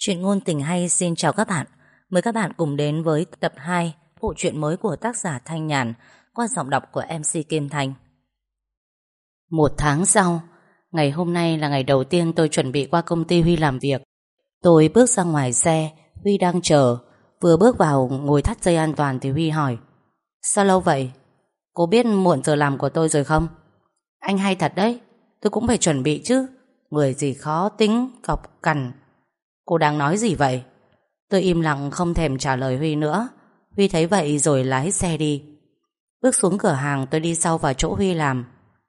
Chuyện ngôn tình hay xin chào các bạn. Mời các bạn cùng đến với tập 2 Bộ truyện mới của tác giả Thanh Nhàn Qua giọng đọc của MC Kim Thanh Một tháng sau Ngày hôm nay là ngày đầu tiên tôi chuẩn bị qua công ty Huy làm việc. Tôi bước ra ngoài xe Huy đang chờ. Vừa bước vào ngồi thắt dây an toàn thì Huy hỏi Sao lâu vậy? Cô biết muộn giờ làm của tôi rồi không? Anh hay thật đấy Tôi cũng phải chuẩn bị chứ. Người gì khó tính, cọc cằn Cô đang nói gì vậy? Tôi im lặng không thèm trả lời Huy nữa. Huy thấy vậy rồi lái xe đi. Bước xuống cửa hàng, tôi đi sau vào chỗ Huy làm.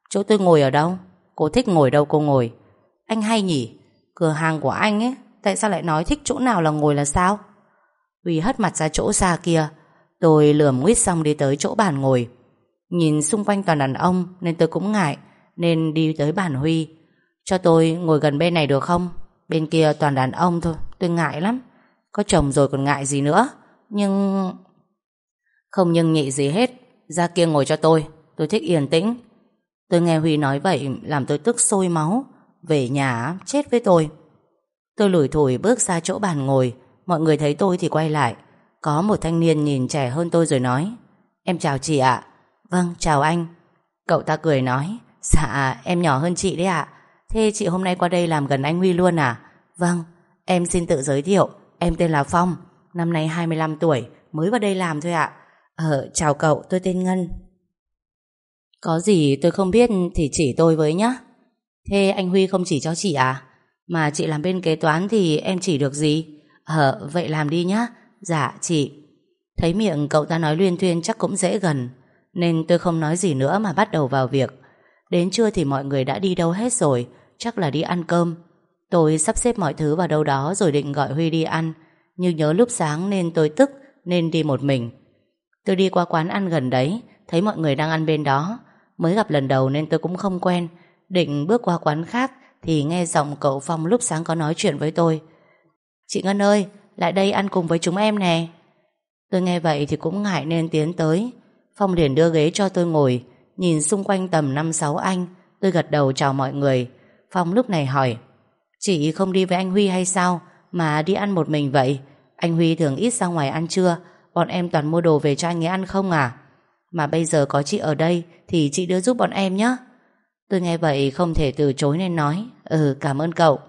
Chỗ tôi ngồi ở đâu? Cô thích ngồi đâu cô ngồi? Anh hay nhỉ? Cửa hàng của anh ấy, Tại sao lại nói thích chỗ nào là ngồi là sao? Huy hất mặt ra chỗ xa kia. Tôi lườm nguyết xong đi tới chỗ bàn ngồi. Nhìn xung quanh toàn đàn ông, Nên tôi cũng ngại, Nên đi tới bàn Huy. Cho tôi ngồi gần bên này được không? Bên kia toàn đàn ông thôi, Tôi ngại lắm. Có chồng rồi còn ngại gì nữa. Nhưng... Không nhưng nhị gì hết, Ra kia ngồi cho tôi Tôi thích yên tĩnh. Tôi nghe Huy nói vậy Làm tôi tức sôi máu, Về nhà chết với tôi. Tôi lủi thủi bước ra chỗ bàn ngồi, Mọi người thấy tôi thì quay lại. Có một thanh niên nhìn trẻ hơn tôi rồi nói, Em chào chị ạ. Vâng chào anh. Cậu ta cười nói Dạ em nhỏ hơn chị đấy ạ. Thế chị hôm nay qua đây làm gần anh Huy luôn à? Vâng Em xin tự giới thiệu. Em tên là Phong, Năm nay 25 tuổi, Mới vào đây làm thôi ạ. Ờ chào cậu, tôi tên Ngân. Có gì tôi không biết Thì chỉ tôi với nhá. Thế anh Huy không chỉ cho chị à? Mà chị làm bên kế toán thì em chỉ được gì? Ờ vậy làm đi nhá. Dạ chị. Thấy miệng cậu ta nói luyên thuyên chắc cũng dễ gần, Nên tôi không nói gì nữa mà bắt đầu vào việc. Đến trưa thì mọi người đã đi đâu hết rồi, Chắc là đi ăn cơm. Tôi sắp xếp mọi thứ vào đâu đó Rồi định gọi Huy đi ăn. Nhưng nhớ lúc sáng nên tôi tức, Nên đi một mình. Tôi đi qua quán ăn gần đấy, Thấy mọi người đang ăn bên đó. Mới gặp lần đầu nên tôi cũng không quen. Định bước qua quán khác Thì nghe giọng cậu Phong lúc sáng có nói chuyện với tôi. Chị Ngân ơi, Lại đây ăn cùng với chúng em nè. Tôi nghe vậy thì cũng ngại nên tiến tới. Phong liền đưa ghế cho tôi ngồi. Nhìn xung quanh tầm 5-6 anh, Tôi gật đầu chào mọi người. Phong lúc này hỏi Chị không đi với anh Huy hay sao Mà đi ăn một mình vậy? Anh Huy thường ít ra ngoài ăn trưa, Bọn em toàn mua đồ về cho anh ấy ăn không à? Mà bây giờ có chị ở đây Thì chị đưa giúp bọn em nhé Tôi nghe vậy không thể từ chối nên nói Ừ cảm ơn cậu.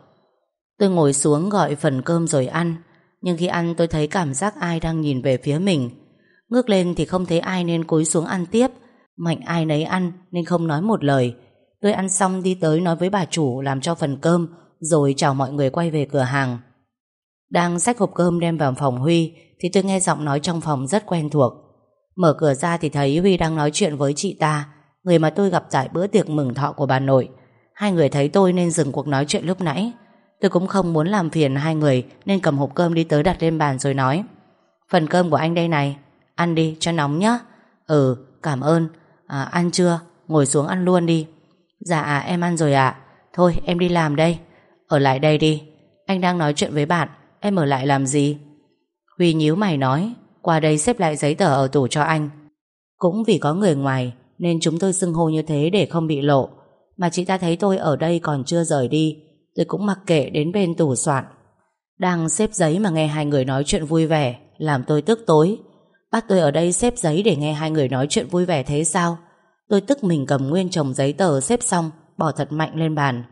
Tôi ngồi xuống gọi phần cơm rồi ăn, Nhưng khi ăn tôi thấy cảm giác ai đang nhìn về phía mình. Ngước lên thì không thấy ai nên cúi xuống ăn tiếp. Mạnh ai nấy ăn nên không nói một lời. Tôi ăn xong đi tới nói với bà chủ làm cho phần cơm rồi chào mọi người quay về cửa hàng. Đang xách hộp cơm đem vào phòng Huy thì tôi nghe giọng nói trong phòng rất quen thuộc. Mở cửa ra thì thấy Huy đang nói chuyện với chị ta, người mà tôi gặp tại bữa tiệc mừng thọ của bà nội. Hai người thấy tôi nên dừng cuộc nói chuyện lúc nãy. Tôi cũng không muốn làm phiền hai người nên cầm hộp cơm đi tới đặt lên bàn rồi nói Phần cơm của anh đây này, ăn đi cho nóng nhá. Ừ, cảm ơn. À, ăn chưa? Ngồi xuống ăn luôn đi. Dạ em ăn rồi ạ. Thôi em đi làm đây. Ở lại đây đi. Anh đang nói chuyện với bạn. Em ở lại làm gì? Huy nhíu mày nói. Qua đây xếp lại giấy tờ ở tủ cho anh. Cũng vì có người ngoài, Nên chúng tôi xưng hô như thế để không bị lộ. Mà chị ta thấy tôi ở đây còn chưa rời đi. Tôi cũng mặc kệ đến bên tủ soạn. Đang xếp giấy mà nghe hai người nói chuyện vui vẻ, Làm tôi tức tối. Bắt tôi ở đây xếp giấy để nghe hai người nói chuyện vui vẻ thế sao? Tôi tức mình cầm nguyên chồng giấy tờ xếp xong, Bỏ thật mạnh lên bàn.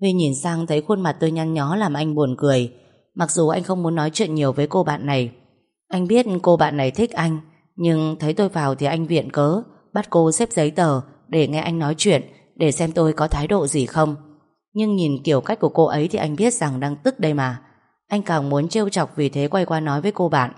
Huy nhìn sang thấy khuôn mặt tôi nhăn nhó làm anh buồn cười. Mặc dù anh không muốn nói chuyện nhiều với cô bạn này. Anh biết cô bạn này thích anh Nhưng thấy tôi vào thì anh viện cớ Bắt cô xếp giấy tờ Để nghe anh nói chuyện Để xem tôi có thái độ gì không. Nhưng nhìn kiểu cách của cô ấy thì anh biết rằng đang tức đây mà. Anh càng muốn trêu chọc Vì thế quay qua nói với cô bạn.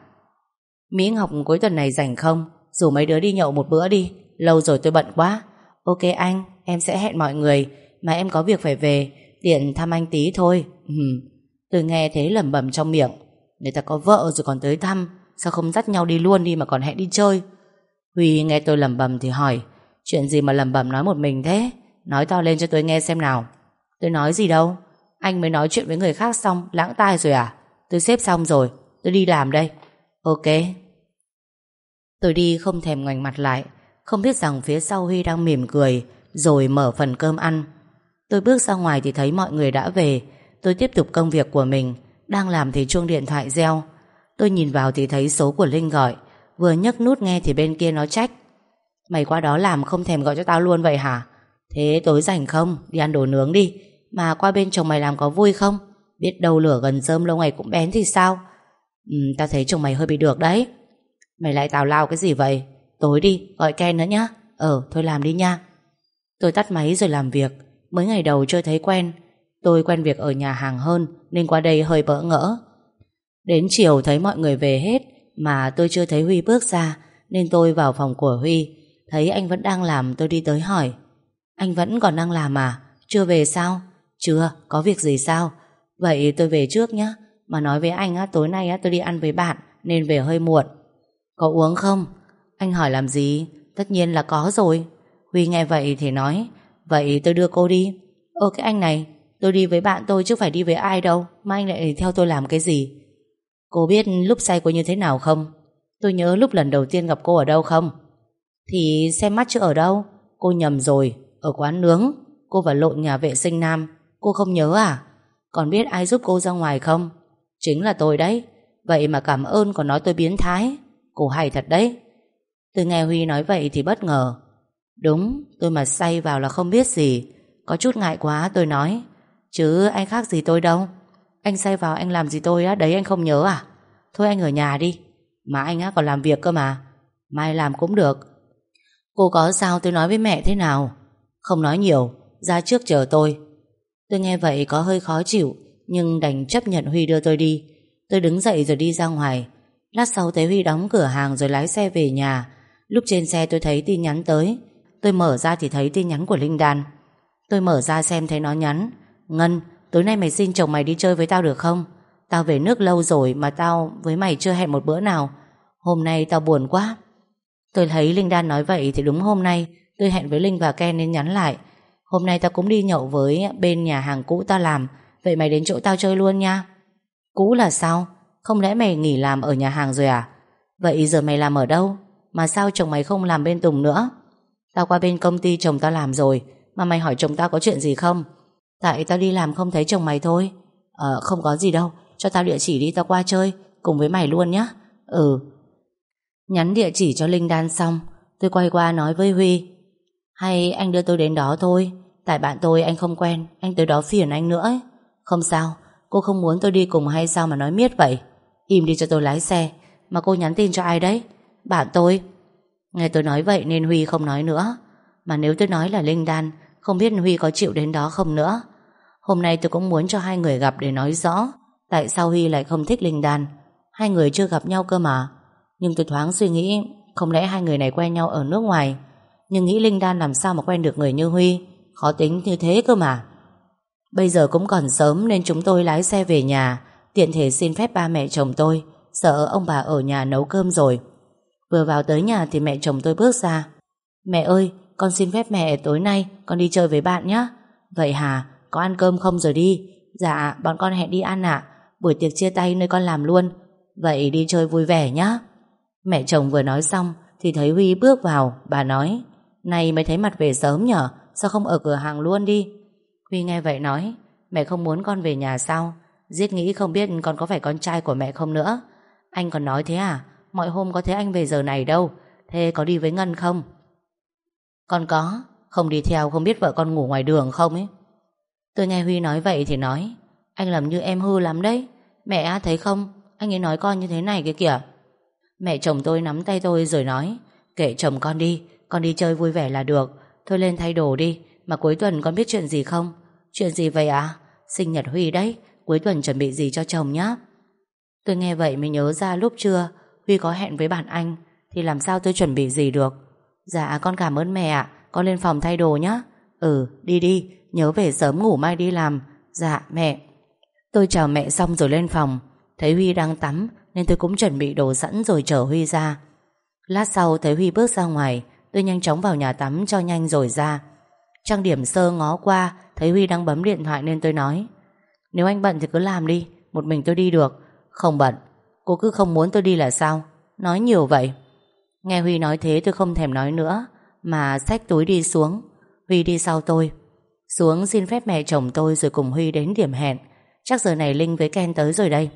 Mỹ Ngọc cuối tuần này rảnh không? Rủ mấy đứa đi nhậu một bữa đi. Lâu rồi tôi bận quá. Ok anh, em sẽ hẹn mọi người. Mà em có việc phải về. Tiện thăm anh tí thôi. Ừ. Tôi nghe thế lẩm bẩm trong miệng. Người ta có vợ rồi còn tới thăm, Sao không dắt nhau đi luôn đi mà còn hẹn đi chơi? Huy nghe tôi lẩm bẩm thì hỏi, Chuyện gì mà lẩm bẩm nói một mình thế? Nói to lên cho tôi nghe xem nào. Tôi nói, gì đâu, Anh mới nói chuyện với người khác xong, lãng tai rồi à? Tôi xếp xong rồi, Tôi đi làm đây. Ok. Tôi đi không thèm ngoảnh mặt lại, Không biết rằng phía sau Huy đang mỉm cười, Rồi mở phần cơm ăn. Tôi bước ra ngoài thì thấy mọi người đã về. Tôi tiếp tục công việc của mình. Đang làm thì chuông điện thoại reo. Tôi nhìn vào thì thấy số của Linh gọi. Vừa nhấc nút nghe thì bên kia nó trách Mày qua đó làm không thèm gọi cho tao luôn vậy hả? Thế tối rảnh không? Đi ăn đồ nướng đi. Mà qua bên chồng mày làm có vui không? Biết đâu lửa gần rơm, lâu ngày cũng bén thì sao? Ừ tao thấy chồng mày hơi bị được đấy. Mày lại tào lao cái gì vậy? Tối đi, gọi Ken nữa nhá. Ờ thôi làm đi nha. Tôi tắt máy rồi làm việc. Mới ngày đầu chưa thấy quen, Tôi quen việc ở nhà hàng hơn Nên qua đây hơi bỡ ngỡ. Đến chiều thấy mọi người về hết Mà tôi chưa thấy Huy bước ra Nên tôi vào phòng của Huy, Thấy anh vẫn đang làm tôi đi tới hỏi. Anh vẫn còn đang làm à? Chưa về sao? Chưa, có việc gì sao? Vậy tôi về trước nhé Mà nói với anh á, tối nay á, tôi đi ăn với bạn Nên về hơi muộn. Có uống không? Anh hỏi làm gì? Tất nhiên là có rồi. Huy nghe vậy thì nói Vậy tôi đưa cô đi. Ơ, cái anh này, Tôi đi với bạn tôi chứ phải đi với ai đâu, Mà anh lại theo tôi làm cái gì? Cô biết lúc say cô như thế nào không? Tôi nhớ lúc lần đầu tiên gặp cô ở đâu không? Thì xem mắt chứ ở đâu? Cô nhầm rồi, Ở quán nướng. Cô vào lộn nhà vệ sinh nam. Cô không nhớ à? Còn biết ai giúp cô ra ngoài không? Chính là tôi đấy. Vậy mà cảm ơn còn nói tôi biến thái. Cô hay thật đấy. Tôi nghe Huy nói vậy thì bất ngờ. Đúng, tôi mà say vào là không biết gì. Có chút ngại quá, tôi nói. Chứ anh khác gì tôi đâu. Anh say vào anh làm gì tôi á? Đấy anh không nhớ à? Thôi anh ở nhà đi. Mà anh á còn làm việc cơ mà. Mai làm cũng được. Cô có sao tôi nói với mẹ thế nào? Không nói nhiều, Ra trước chờ tôi. Tôi nghe vậy có hơi khó chịu, Nhưng đành chấp nhận Huy đưa tôi đi. Tôi đứng dậy rồi đi ra ngoài. Lát sau thấy Huy đóng cửa hàng rồi lái xe về nhà. Lúc trên xe tôi thấy tin nhắn tới. Tôi mở ra thì thấy tin nhắn của Linh Đan Tôi mở ra xem thấy nó nhắn Ngân, tối nay mày xin chồng mày đi chơi với tao được không? Tao về nước lâu rồi mà tao với mày chưa hẹn một bữa nào Hôm nay tao buồn quá Tôi thấy Linh Đan nói vậy thì đúng hôm nay Tôi hẹn với Linh và Ken nên nhắn lại Hôm nay tao cũng đi nhậu với bên nhà hàng cũ tao làm Vậy mày đến chỗ tao chơi luôn nha Cũ là sao? Không lẽ mày nghỉ làm ở nhà hàng rồi à? Vậy giờ mày làm ở đâu? Mà sao chồng mày không làm bên Tùng nữa? Tao qua bên công ty chồng tao làm rồi, Mà mày hỏi chồng tao có chuyện gì không? Tại tao đi làm không thấy chồng mày thôi. Ờ không có gì đâu, Cho tao địa chỉ đi tao qua chơi, Cùng với mày luôn nhá. Ừ. Nhắn địa chỉ cho Linh Đan xong, Tôi quay qua nói với Huy. Hay anh đưa tôi đến đó thôi, Tại bạn tôi anh không quen, Anh tới đó phiền anh nữa ấy. Không sao, Cô không muốn tôi đi cùng hay sao mà nói miết vậy? Im đi cho tôi lái xe, Mà cô nhắn tin cho ai đấy? Bạn tôi. Nghe tôi nói vậy nên Huy không nói nữa. Mà nếu tôi nói là Linh Đan, Không biết Huy có chịu đến đó không nữa. Hôm nay tôi cũng muốn cho hai người gặp để nói rõ Tại sao Huy lại không thích Linh Đan. Hai người chưa gặp nhau cơ mà. Nhưng tôi thoáng suy nghĩ, Không lẽ hai người này quen nhau ở nước ngoài? Nhưng nghĩ Linh Đan làm sao mà quen được người như Huy? Khó tính như thế cơ mà. Bây giờ cũng còn sớm Nên chúng tôi lái xe về nhà. Tiện thể xin phép ba mẹ chồng tôi. Sợ ông bà ở nhà nấu cơm rồi. Vừa vào tới nhà thì mẹ chồng tôi bước ra. Mẹ ơi, Con xin phép mẹ tối nay Con đi chơi với bạn nhé Vậy hả? Có ăn cơm không rồi đi? Dạ bọn con hẹn đi ăn ạ. Buổi tiệc chia tay nơi con làm luôn. Vậy đi chơi vui vẻ nhé Mẹ chồng vừa nói xong Thì thấy Huy bước vào, Bà nói Này mới thấy mặt về sớm nhở? Sao không ở cửa hàng luôn đi? Huy nghe vậy nói, Mẹ không muốn con về nhà sao? Giết nghĩ không biết con có phải con trai của mẹ không nữa. Anh còn nói thế à? Mọi hôm có thấy anh về giờ này đâu. Thế có đi với Ngân không? Con có. Không đi theo, không biết vợ con ngủ ngoài đường không ấy. Tôi nghe Huy nói vậy thì nói, Anh làm như em hư lắm đấy. Mẹ thấy không? Anh ấy nói con như thế này kia kìa. Mẹ chồng tôi nắm tay tôi rồi nói, Kệ chồng con đi Con đi chơi vui vẻ là được. Thôi lên thay đồ đi, Mà cuối tuần con biết chuyện gì không? Chuyện gì vậy à Sinh nhật Huy đấy, Cuối tuần chuẩn bị gì cho chồng nhá? Tôi nghe vậy mới nhớ ra lúc trưa Huy có hẹn với bạn anh, Thì làm sao tôi chuẩn bị gì được? Dạ con cảm ơn mẹ ạ. Con lên phòng thay đồ nhá. Ừ đi đi. Nhớ về sớm ngủ mai đi làm. Dạ mẹ. Tôi chào mẹ xong rồi lên phòng. Thấy Huy đang tắm, Nên tôi cũng chuẩn bị đồ sẵn rồi chở Huy ra. Lát sau thấy Huy bước ra ngoài, Tôi nhanh chóng vào nhà tắm cho nhanh rồi ra. Trang điểm sơ ngó qua, Thấy Huy đang bấm điện thoại nên tôi nói, Nếu anh bận thì cứ làm đi, Một mình tôi đi được. Không bận. Cô cứ không muốn tôi đi là sao? Nói nhiều vậy. Nghe Huy nói thế tôi không thèm nói nữa Mà xách túi đi xuống. Huy đi sau tôi. Xuống xin phép mẹ chồng tôi rồi cùng Huy đến điểm hẹn. Chắc giờ này Linh với Ken tới rồi đây.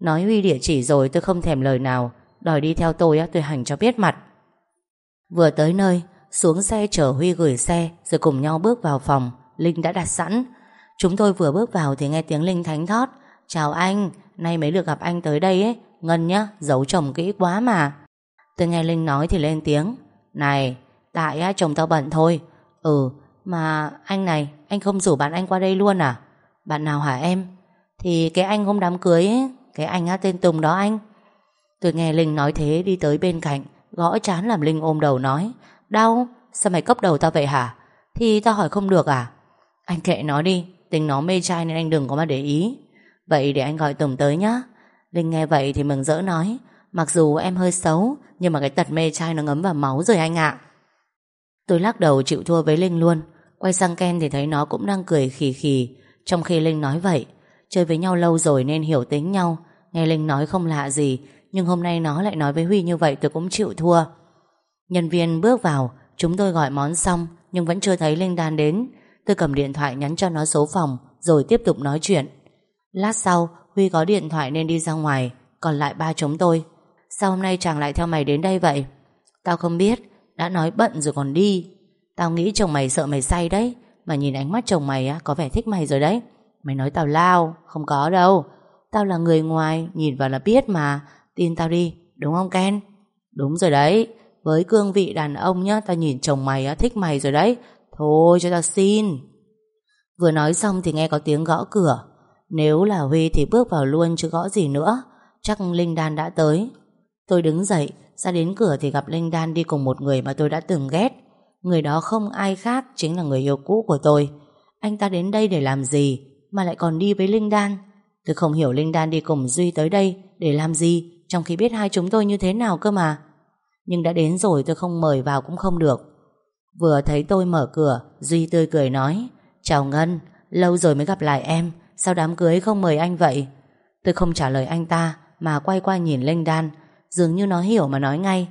Nói Huy địa chỉ rồi tôi không thèm lời nào. Đòi đi theo tôi tôi hành cho biết mặt. Vừa tới nơi Xuống xe chở Huy gửi xe Rồi cùng nhau bước vào phòng. Linh đã đặt sẵn. Chúng tôi vừa bước vào thì nghe tiếng Linh thánh thót. Chào anh, nay mới được gặp anh tới đây ấy. Ngân nhá, giấu chồng kỹ quá mà. Tôi nghe Linh nói thì lên tiếng. Này, tại á, chồng tao bận thôi. Ừ, mà anh này Anh không rủ bạn anh qua đây luôn à? Bạn nào hả em? Thì cái anh hôm đám cưới ấy Cái anh á tên Tùng đó anh. Tôi nghe Linh nói thế đi tới bên cạnh Gõ chán làm Linh ôm đầu nói Đau, sao mày cốc đầu tao vậy hả? Thì tao hỏi không được à? Anh kệ nó đi Tình nó mê trai nên anh đừng có mà để ý. Vậy để anh gọi Tùng tới nhá. Linh nghe vậy thì mừng rỡ nói, Mặc dù em hơi xấu, Nhưng mà cái tật mê trai nó ngấm vào máu rồi anh ạ. Tôi lắc đầu chịu thua với Linh luôn. Quay sang Ken thì thấy nó cũng đang cười khì khì. Trong khi Linh nói vậy, Chơi với nhau lâu rồi nên hiểu tính nhau. Nghe Linh nói không lạ gì, Nhưng hôm nay nó lại nói với Huy như vậy tôi cũng chịu thua. Nhân viên bước vào, Chúng tôi gọi món xong, Nhưng vẫn chưa thấy Linh Đan đến. Tôi cầm điện thoại nhắn cho nó số phòng, Rồi tiếp tục nói chuyện. Lát sau, Huy có điện thoại nên đi ra ngoài, Còn lại ba chúng tôi. Sao hôm nay chàng lại theo mày đến đây vậy? Tao không biết, Đã nói bận rồi còn đi. Tao nghĩ chồng mày sợ mày say đấy, Mà nhìn ánh mắt chồng mày á, có vẻ thích mày rồi đấy. Mày nói tao lao, Không có đâu. Tao là người ngoài, Nhìn vào là biết mà. Tin tao đi, Đúng không Ken? Đúng rồi đấy. Với cương vị đàn ông nhá, Tao nhìn chồng mày á, thích mày rồi đấy. Thôi cho tao xin. Vừa nói xong thì nghe có tiếng gõ cửa. Nếu là Huy thì bước vào luôn chứ gõ gì nữa. Chắc Linh Đan đã tới. Tôi đứng dậy Ra đến cửa thì gặp Linh Đan đi cùng một người mà tôi đã từng ghét. Người đó không ai khác Chính là người yêu cũ của tôi. Anh ta đến đây để làm gì Mà lại còn đi với Linh Đan? Tôi không hiểu Linh Đan đi cùng Duy tới đây Để làm gì Trong khi biết hai chúng tôi như thế nào cơ mà. Nhưng đã đến rồi tôi không mời vào cũng không được. Vừa thấy tôi mở cửa Duy tươi cười nói Chào Ngân, lâu rồi mới gặp lại em. Sao đám cưới không mời anh vậy? Tôi không trả lời anh ta, Mà quay qua nhìn Linh Đan. Dường như nó hiểu mà nói ngay.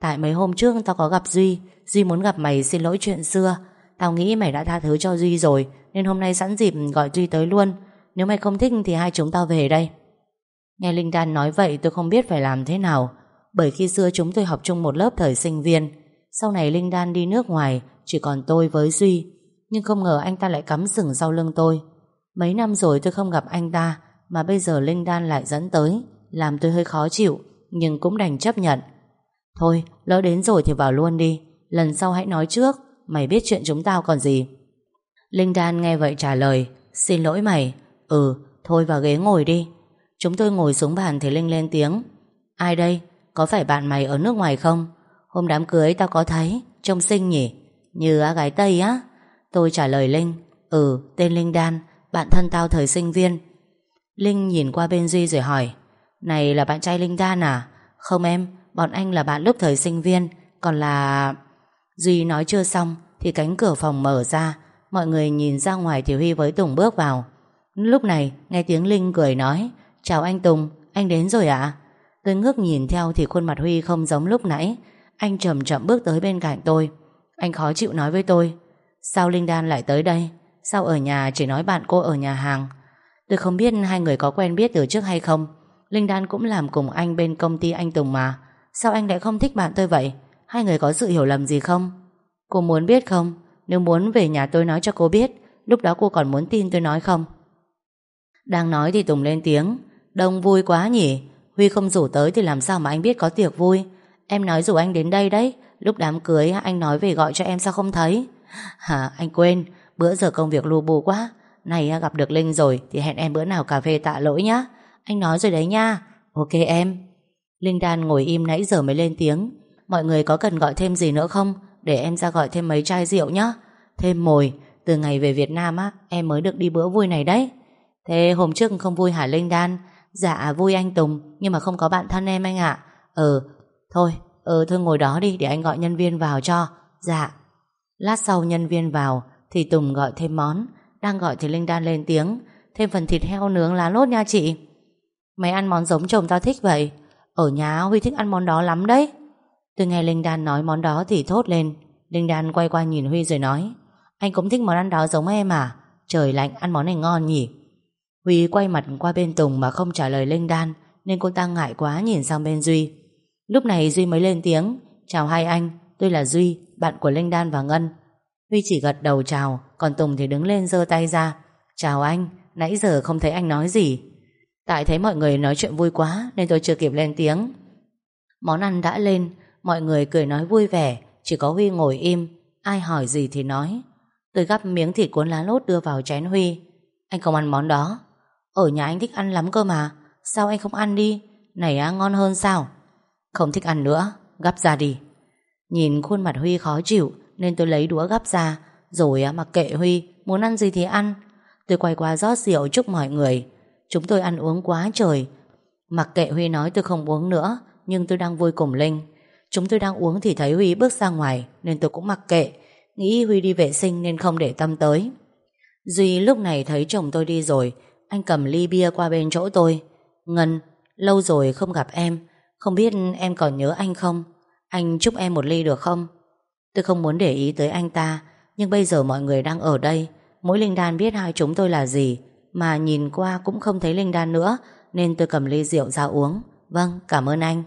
Tại mấy hôm trước tao có gặp Duy. Duy muốn gặp mày xin lỗi chuyện xưa. Tao nghĩ mày đã tha thứ cho Duy rồi, Nên hôm nay sẵn dịp gọi Duy tới luôn. Nếu mày không thích thì hai chúng tao về đây. Nghe Linh Đan nói vậy, tôi không biết phải làm thế nào. Bởi khi xưa chúng tôi học chung một lớp thời sinh viên, Sau này Linh Đan đi nước ngoài, Chỉ còn tôi với Duy. Nhưng không ngờ anh ta lại cắm sừng sau lưng tôi. Mấy năm rồi tôi không gặp anh ta, Mà bây giờ Linh Đan lại dẫn tới, Làm tôi hơi khó chịu, Nhưng cũng đành chấp nhận. Thôi, lỡ đến rồi thì vào luôn đi, Lần sau hãy nói trước, Mày biết chuyện chúng tao còn gì. Linh Đan nghe vậy trả lời, Xin lỗi mày Ừ thôi vào ghế ngồi đi. Chúng tôi ngồi xuống bàn thì Linh lên tiếng, Ai đây, Có phải bạn mày ở nước ngoài không? Hôm đám cưới tao có thấy, Trông xinh nhỉ, Như á gái Tây á. Tôi trả lời Linh Ừ tên Linh Đan bạn thân tao thời sinh viên. Linh nhìn qua bên Duy rồi hỏi Này là bạn trai Linh dan à? Không em Bọn anh là bạn lúc thời sinh viên Còn là... Duy nói chưa xong Thì cánh cửa phòng mở ra Mọi người nhìn ra ngoài thì Huy với Tùng bước vào. Lúc này nghe tiếng Linh cười nói Chào anh Tùng, anh đến rồi ạ. Tôi ngước nhìn theo thì khuôn mặt Huy không giống lúc nãy. Anh chậm chậm bước tới bên cạnh tôi. Anh khó chịu nói với tôi Sao Linh Đan lại tới đây? Sao ở nhà chỉ nói bạn cô ở nhà hàng? Tôi không biết hai người có quen biết từ trước hay không. Linh Đan cũng làm cùng anh bên công ty anh Tùng mà. Sao anh lại không thích bạn tôi vậy? Hai người có sự hiểu lầm gì không? Cô muốn biết không? Nếu muốn về nhà tôi nói cho cô biết, Lúc đó cô còn muốn tin tôi nói không? Đang nói thì Tùng lên tiếng. Đông vui quá nhỉ. Huy không rủ tới thì làm sao mà anh biết có tiệc vui? Em nói rủ anh đến đây đấy. Lúc đám cưới, anh nói về gọi cho em sao không thấy? Hả, anh quên. Bữa giờ công việc lu bù quá. Này à, gặp được Linh rồi Thì hẹn em bữa nào cà phê tạ lỗi nhá. Anh nói rồi đấy nha. Ok em. Linh Đan ngồi im nãy giờ mới lên tiếng. Mọi người có cần gọi thêm gì nữa không? Để em ra gọi thêm mấy chai rượu nhá. Thêm mồi. Từ ngày về Việt Nam á, Em mới được đi bữa vui này đấy. Thế hôm trước không vui hả Linh Đan? Dạ vui anh Tùng, Nhưng mà không có bạn thân em anh ạ. Ừ thôi Ừ thôi ngồi đó đi, để anh gọi nhân viên vào cho. Dạ. Lát sau nhân viên vào thì Tùng gọi thêm món. Đang gọi thì Linh Đan lên tiếng. Thêm phần thịt heo nướng lá lốt nha chị. Mày ăn món giống chồng tao thích vậy. Ở nhà Huy thích ăn món đó lắm đấy. Tôi nghe Linh Đan nói món đó thì thốt lên. Linh Đan quay qua nhìn Huy rồi nói Anh cũng thích món ăn đó giống em à? Trời lạnh ăn món này ngon nhỉ? Huy quay mặt qua bên Tùng mà không trả lời Linh Đan Nên cô ta ngại quá nhìn sang bên Duy. Lúc này Duy mới lên tiếng Chào hai anh, tôi là Duy Bạn của Linh Đan và Ngân. Huy chỉ gật đầu chào Còn Tùng thì đứng lên giơ tay ra. Chào anh, nãy giờ không thấy anh nói gì. Tại thấy mọi người nói chuyện vui quá Nên tôi chưa kịp lên tiếng. Món ăn đã lên Mọi người cười nói vui vẻ Chỉ có Huy ngồi im. Ai hỏi gì thì nói. Tôi gắp miếng thịt cuốn lá lốt đưa vào chén Huy. Anh không ăn món đó. Ở nhà anh thích ăn lắm cơ mà Sao anh không ăn đi? Này á ngon hơn sao? Không thích ăn nữa Gắp ra đi. Nhìn khuôn mặt Huy khó chịu nên tôi lấy đũa gắp ra. Rồi mặc kệ Huy, Muốn ăn gì thì ăn. Tôi quay qua rót rượu chúc mọi người. Chúng tôi ăn uống quá trời. Mặc kệ Huy nói tôi không uống nữa, Nhưng tôi đang vui cùng Linh. Chúng tôi đang uống thì thấy Huy bước ra ngoài, Nên tôi cũng mặc kệ. Nghĩ Huy đi vệ sinh nên không để tâm tới. Duy lúc này thấy chồng tôi đi rồi, Anh cầm ly bia qua bên chỗ tôi. Ngân, Lâu rồi không gặp em. Không biết em còn nhớ anh không? Anh chúc em một ly được không? Tôi không muốn để ý tới anh ta, Nhưng bây giờ mọi người đang ở đây. Mỗi Linh Đan biết hai chúng tôi là gì, Mà nhìn qua cũng không thấy Linh Đan nữa, Nên tôi cầm ly rượu ra uống. Vâng cảm ơn anh.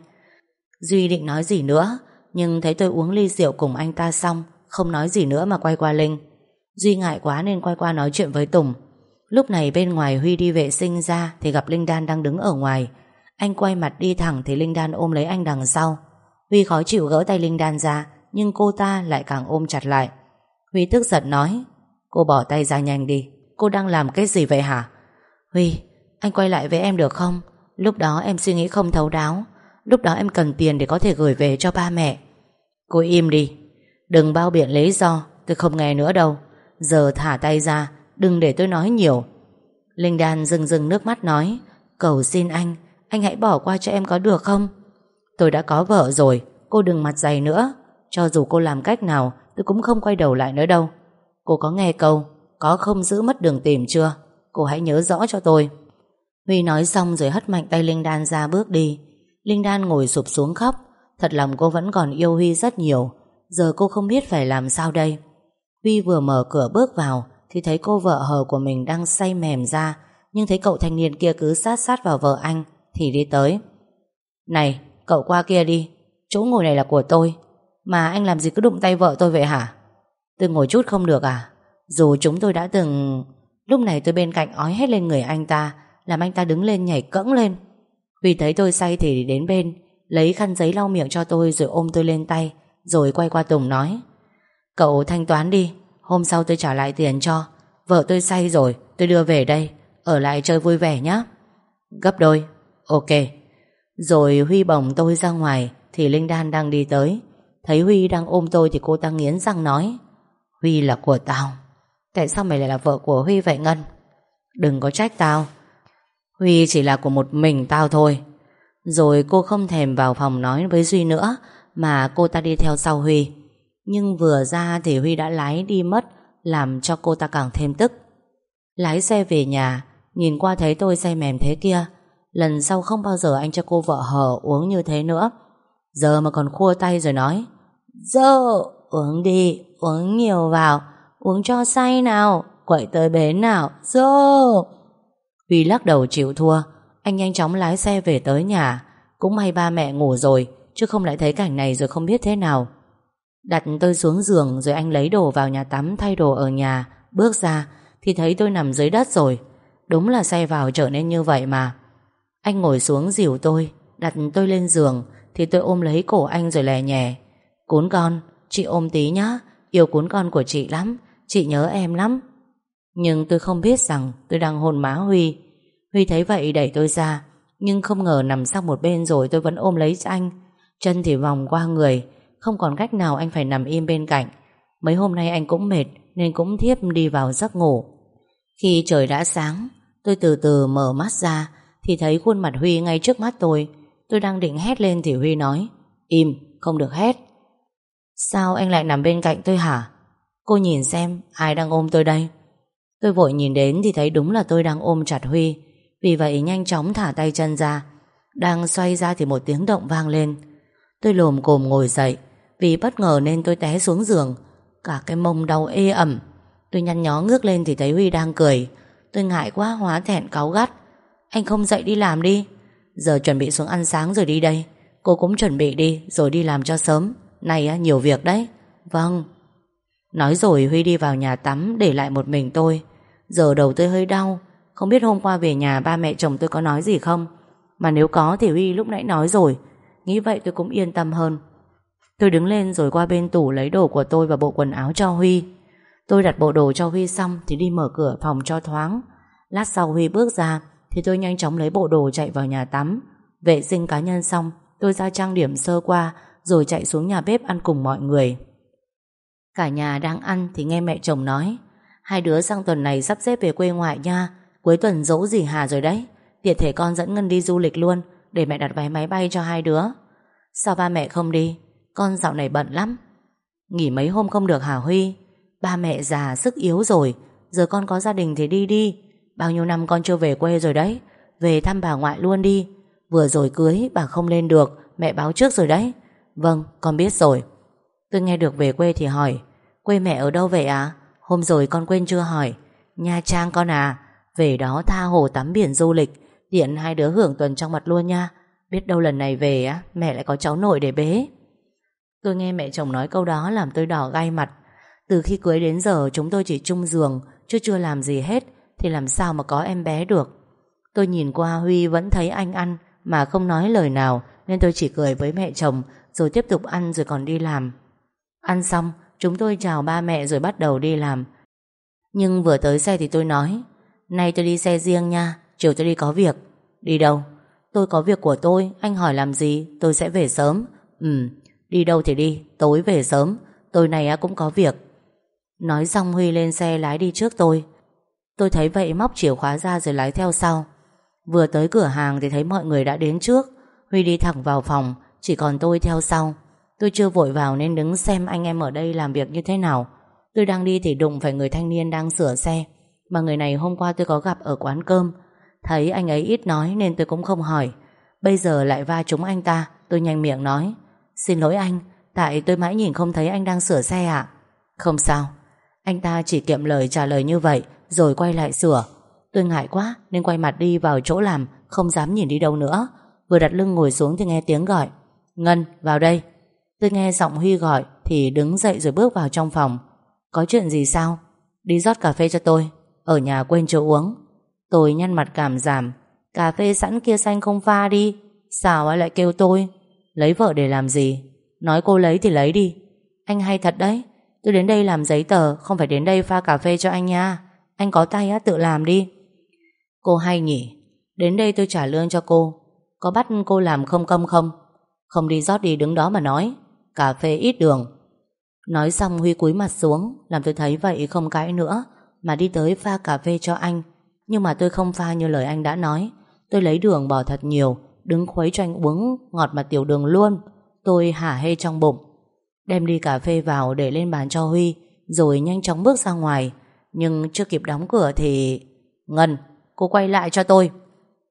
Duy định nói gì nữa, Nhưng thấy tôi uống ly rượu cùng anh ta xong, Không nói gì nữa mà quay qua Linh. Duy ngại quá nên quay qua nói chuyện với Tùng. Lúc này bên ngoài Huy đi vệ sinh ra Thì gặp Linh Đan đang đứng ở ngoài. Anh quay mặt đi thẳng Thì Linh Đan ôm lấy anh đằng sau. Huy khó chịu gỡ tay Linh Đan ra. Nhưng cô ta lại càng ôm chặt lại. Huy tức giận nói, Cô bỏ tay ra nhanh đi, Cô đang làm cái gì vậy hả? Huy, anh quay lại với em được không? Lúc đó em suy nghĩ không thấu đáo, Lúc đó em cần tiền để có thể gửi về cho ba mẹ. Cô im đi, Đừng bao biện lấy do, Tôi không nghe nữa đâu. Giờ thả tay ra, Đừng để tôi nói nhiều. Linh Đan rưng rưng nước mắt nói, Cầu xin anh Anh hãy bỏ qua cho em có được không? Tôi đã có vợ rồi, Cô đừng mặt dày nữa. Cho dù cô làm cách nào, Tôi cũng không quay đầu lại nữa đâu. Cô có nghe câu, Có không giữ mất đường tìm chưa? Cô hãy nhớ rõ cho tôi. Huy nói xong rồi hất mạnh tay Linh Đan ra bước đi. Linh Đan ngồi sụp xuống khóc. Thật lòng cô vẫn còn yêu Huy rất nhiều. Giờ cô không biết phải làm sao đây. Huy vừa mở cửa bước vào, Thì thấy cô vợ hờ của mình đang say mềm ra. Nhưng thấy cậu thanh niên kia cứ sát sát vào vợ anh, Thì đi tới. Này, cậu qua kia đi. Chỗ ngồi này là của tôi. Mà anh làm gì cứ đụng tay vợ tôi vậy hả? Tôi ngồi chút không được à? Dù chúng tôi đã từng, Lúc này tôi bên cạnh ói hết lên người anh ta, Làm anh ta đứng lên nhảy cẫng lên. Huy thấy tôi say thì đến bên, Lấy khăn giấy lau miệng cho tôi Rồi ôm tôi lên tay, Rồi quay qua Tùng nói, Cậu thanh toán đi, Hôm sau tôi trả lại tiền cho. Vợ tôi say rồi, tôi đưa về đây, Ở lại chơi vui vẻ nhé Gấp đôi, Ok. Rồi Huy bồng tôi ra ngoài, Thì Linh Đan đang đi tới. Thấy Huy đang ôm tôi thì cô ta nghiến răng nói, Huy là của tao. Tại sao mày lại là vợ của Huy vậy Ngân? Đừng có trách tao. Huy chỉ là của một mình tao thôi. Rồi cô không thèm vào phòng nói với Duy nữa, Mà cô ta đi theo sau Huy. Nhưng vừa ra thì Huy đã lái đi mất, Làm cho cô ta càng thêm tức. Lái xe về nhà, Nhìn qua thấy tôi say mềm thế kia. Lần sau không bao giờ anh cho cô vợ hờ uống như thế nữa. Giờ mà còn khua tay rồi nói Dơ, uống đi, Uống nhiều vào. Uống cho say nào, Quậy tới bến nào. Dơ. Huy lắc đầu chịu thua. Anh nhanh chóng lái xe về tới nhà. Cũng may ba mẹ ngủ rồi, Chứ không lại thấy cảnh này rồi không biết thế nào. Đặt tôi xuống giường Rồi anh lấy đồ vào nhà tắm thay đồ ở nhà. Bước ra thì thấy tôi nằm dưới đất rồi. Đúng là say vào trở nên như vậy mà. Anh ngồi xuống dìu tôi, Đặt tôi lên giường Thì tôi ôm lấy cổ anh rồi lè nhẹ Cún con, chị ôm tí nhá Yêu cún con của chị lắm Chị nhớ em lắm. Nhưng tôi không biết rằng tôi đang hôn má Huy. Huy thấy vậy đẩy tôi ra Nhưng không ngờ nằm sang một bên rồi tôi vẫn ôm lấy anh. Chân thì vòng qua người Không còn cách nào anh phải nằm im bên cạnh. Mấy hôm nay anh cũng mệt Nên cũng thiếp đi vào giấc ngủ. Khi trời đã sáng Tôi từ từ mở mắt ra Thì thấy khuôn mặt Huy ngay trước mắt tôi. Tôi đang định hét lên thì Huy nói Im, không được hét. Sao anh lại nằm bên cạnh tôi hả? Cô nhìn xem, ai đang ôm tôi đây? Tôi vội nhìn đến thì thấy đúng là tôi đang ôm chặt Huy. Vì vậy nhanh chóng thả tay chân ra. Đang xoay ra thì một tiếng động vang lên. Tôi lồm cồm ngồi dậy, Vì bất ngờ nên tôi té xuống giường. Cả cái mông đau ê ẩm. Tôi nhăn nhó ngước lên thì thấy Huy đang cười. Tôi ngại quá, hóa thẹn, cáu gắt. Anh không dậy đi làm đi. Giờ chuẩn bị xuống ăn sáng rồi đi đây. Cô cũng chuẩn bị đi, rồi đi làm cho sớm. Này nhiều việc đấy. Vâng. Nói rồi Huy đi vào nhà tắm để lại một mình tôi. Giờ đầu tôi hơi đau. Không biết hôm qua về nhà ba mẹ chồng tôi có nói gì không? Mà nếu có thì Huy lúc nãy nói rồi. Nghĩ vậy tôi cũng yên tâm hơn. Tôi đứng lên rồi qua bên tủ lấy đồ của tôi và bộ quần áo cho Huy. Tôi đặt bộ đồ cho Huy xong Thì đi mở cửa phòng cho thoáng. Lát sau Huy bước ra Thì tôi nhanh chóng lấy bộ đồ chạy vào nhà tắm. Vệ sinh cá nhân xong, Tôi ra trang điểm sơ qua rồi chạy xuống nhà bếp ăn cùng mọi người. Cả nhà đang ăn thì nghe mẹ chồng nói, Hai đứa sang tuần này sắp xếp về quê ngoại nha, Cuối tuần dỗ gì Hà rồi đấy tiệt thể con dẫn Ngân đi du lịch luôn, Để mẹ đặt vé máy bay cho hai đứa. Sao ba mẹ không đi? Con dạo này bận lắm. Nghỉ mấy hôm không được hả Huy, Ba mẹ già sức yếu rồi, Giờ con có gia đình thì đi đi, Bao nhiêu năm con chưa về quê rồi đấy, Về thăm bà ngoại luôn đi, Vừa rồi cưới bà không lên được, Mẹ báo trước rồi đấy. Vâng con biết rồi. Tôi nghe được về quê thì hỏi, Quê mẹ ở đâu vậy à Hôm rồi con quên chưa hỏi. Nha Trang con à Về đó tha hồ tắm biển du lịch, Tiện hai đứa hưởng tuần trong mặt luôn nha. Biết đâu lần này về á, Mẹ lại có cháu nội để bế. Tôi nghe mẹ chồng nói câu đó làm tôi đỏ gai mặt. Từ khi cưới đến giờ chúng tôi chỉ chung giường, Chứ chưa làm gì hết, Thì làm sao mà có em bé được. Tôi nhìn qua Huy vẫn thấy anh ăn, Mà không nói lời nào, Nên tôi chỉ cười với mẹ chồng rồi tiếp tục ăn rồi còn đi làm. Ăn xong, Chúng tôi chào ba mẹ rồi bắt đầu đi làm. Nhưng vừa tới xe thì tôi nói, Nay tôi đi xe riêng nha, Chiều tôi đi có việc. Đi đâu? Tôi có việc của tôi, Anh hỏi làm gì? Tôi sẽ về sớm. Ừ Đi đâu thì đi, Tối về sớm, Tôi này cũng có việc. Nói xong Huy lên xe lái đi trước tôi. Tôi thấy vậy móc chìa khóa ra rồi lái theo sau. Vừa tới cửa hàng thì thấy mọi người đã đến trước. Huy đi thẳng vào phòng chỉ còn tôi theo sau. Tôi chưa vội vào nên đứng xem anh em ở đây làm việc như thế nào. Tôi đang đi thì đụng phải người thanh niên đang sửa xe. Mà người này hôm qua tôi có gặp ở quán cơm. Thấy anh ấy ít nói nên tôi cũng không hỏi. Bây giờ lại va trúng anh ta, Tôi nhanh miệng nói. Xin lỗi anh, Tại tôi mãi nhìn không thấy anh đang sửa xe ạ. Không sao. Anh ta chỉ kiệm lời trả lời như vậy, Rồi quay lại sửa. Tôi ngại quá nên quay mặt đi vào chỗ làm, Không dám nhìn đi đâu nữa. Vừa đặt lưng ngồi xuống thì nghe tiếng gọi. Ngân, vào đây. Tôi nghe giọng Huy gọi Thì đứng dậy rồi bước vào trong phòng. Có chuyện gì sao? Đi rót cà phê cho tôi. Ở nhà quên chỗ uống. Tôi nhăn mặt cảm giảm. Cà phê sẵn kia xanh không pha đi. Sao lại kêu tôi? Lấy vợ để làm gì? Nói cô lấy thì lấy đi. Anh hay thật đấy. Tôi đến đây làm giấy tờ, Không phải đến đây pha cà phê cho anh nha. Anh có tay á, tự làm đi. Cô hay nhỉ. Đến đây tôi trả lương cho cô. Có bắt cô làm không công không? Không đi rót đi đứng đó mà nói. Cà phê ít đường. Nói xong Huy cúi mặt xuống Làm tôi thấy vậy không cãi nữa Mà đi tới pha cà phê cho anh. Nhưng mà tôi không pha như lời anh đã nói. Tôi lấy đường bỏ thật nhiều Đứng khuấy cho anh uống ngọt mà tiểu đường luôn. Tôi hả hê trong bụng. Đem đi cà phê vào để lên bàn cho Huy Rồi nhanh chóng bước ra ngoài. Nhưng chưa kịp đóng cửa thì Ngân, cô quay lại cho tôi.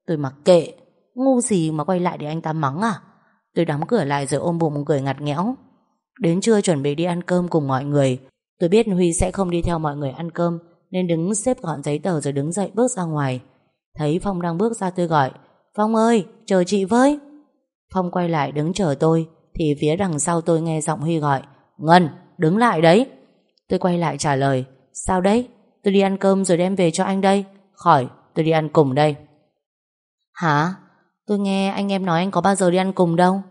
Tôi mặc kệ. Ngu gì mà quay lại để anh ta mắng à? Tôi đóng cửa lại rồi ôm bụng cười ngặt nghẽo. Đến trưa chuẩn bị đi ăn cơm cùng mọi người. Tôi biết Huy sẽ không đi theo mọi người ăn cơm, Nên đứng xếp gọn giấy tờ rồi đứng dậy bước ra ngoài. Thấy Phong đang bước ra tôi gọi, Phong ơi, chờ chị với. Phong quay lại đứng chờ tôi, Thì phía đằng sau tôi nghe giọng Huy gọi, Ngân, đứng lại đấy. Tôi quay lại trả lời, Sao đấy? Tôi đi ăn cơm rồi đem về cho anh đây. Khỏi, tôi đi ăn cùng đây. Hả? Tôi nghe anh em nói anh có bao giờ đi ăn cùng đâu.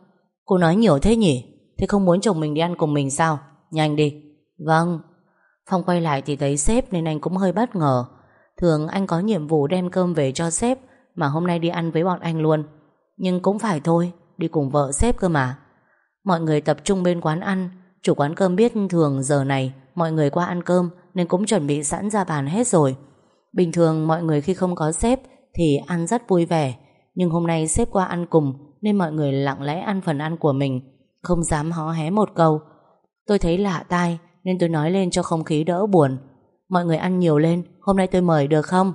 Cô nói nhiều thế nhỉ? Thế không muốn chồng mình đi ăn cùng mình sao? Nhanh đi. Vâng. Phong quay lại thì thấy sếp nên anh cũng hơi bất ngờ. Thường anh có nhiệm vụ đem cơm về cho sếp Mà hôm nay đi ăn với bọn anh luôn. Nhưng cũng phải thôi, Đi cùng vợ sếp cơ mà. Mọi người tập trung bên quán ăn. Chủ quán cơm biết thường giờ này Mọi người qua ăn cơm Nên cũng chuẩn bị sẵn ra bàn hết rồi. Bình thường mọi người khi không có sếp Thì ăn rất vui vẻ. Nhưng hôm nay xếp qua ăn cùng Nên mọi người lặng lẽ ăn phần ăn của mình Không dám hó hé một câu. Tôi thấy lạ tai Nên tôi nói lên cho không khí đỡ buồn. Mọi người ăn nhiều lên Hôm nay tôi mời được không?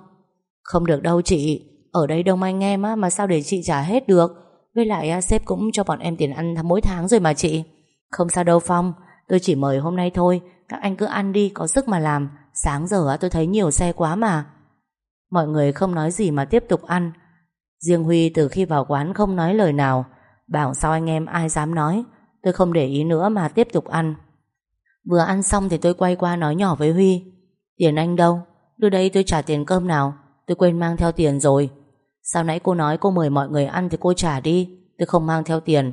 Không được đâu chị Ở đây đông anh em á, mà sao để chị trả hết được? Với lại sếp cũng cho bọn em tiền ăn mỗi tháng rồi mà chị. Không sao đâu Phong Tôi chỉ mời hôm nay thôi Các anh cứ ăn đi có sức mà làm. Sáng giờ tôi thấy nhiều xe quá mà. Mọi người không nói gì mà tiếp tục ăn. Riêng Huy từ khi vào quán không nói lời nào. Bảo sao anh em ai dám nói? Tôi không để ý nữa mà tiếp tục ăn. Vừa ăn xong thì tôi quay qua nói nhỏ với Huy. Tiền anh đâu? Đưa đây tôi trả tiền cơm nào? Tôi quên mang theo tiền rồi. Sao nãy cô nói cô mời mọi người ăn thì cô trả đi? Tôi không mang theo tiền.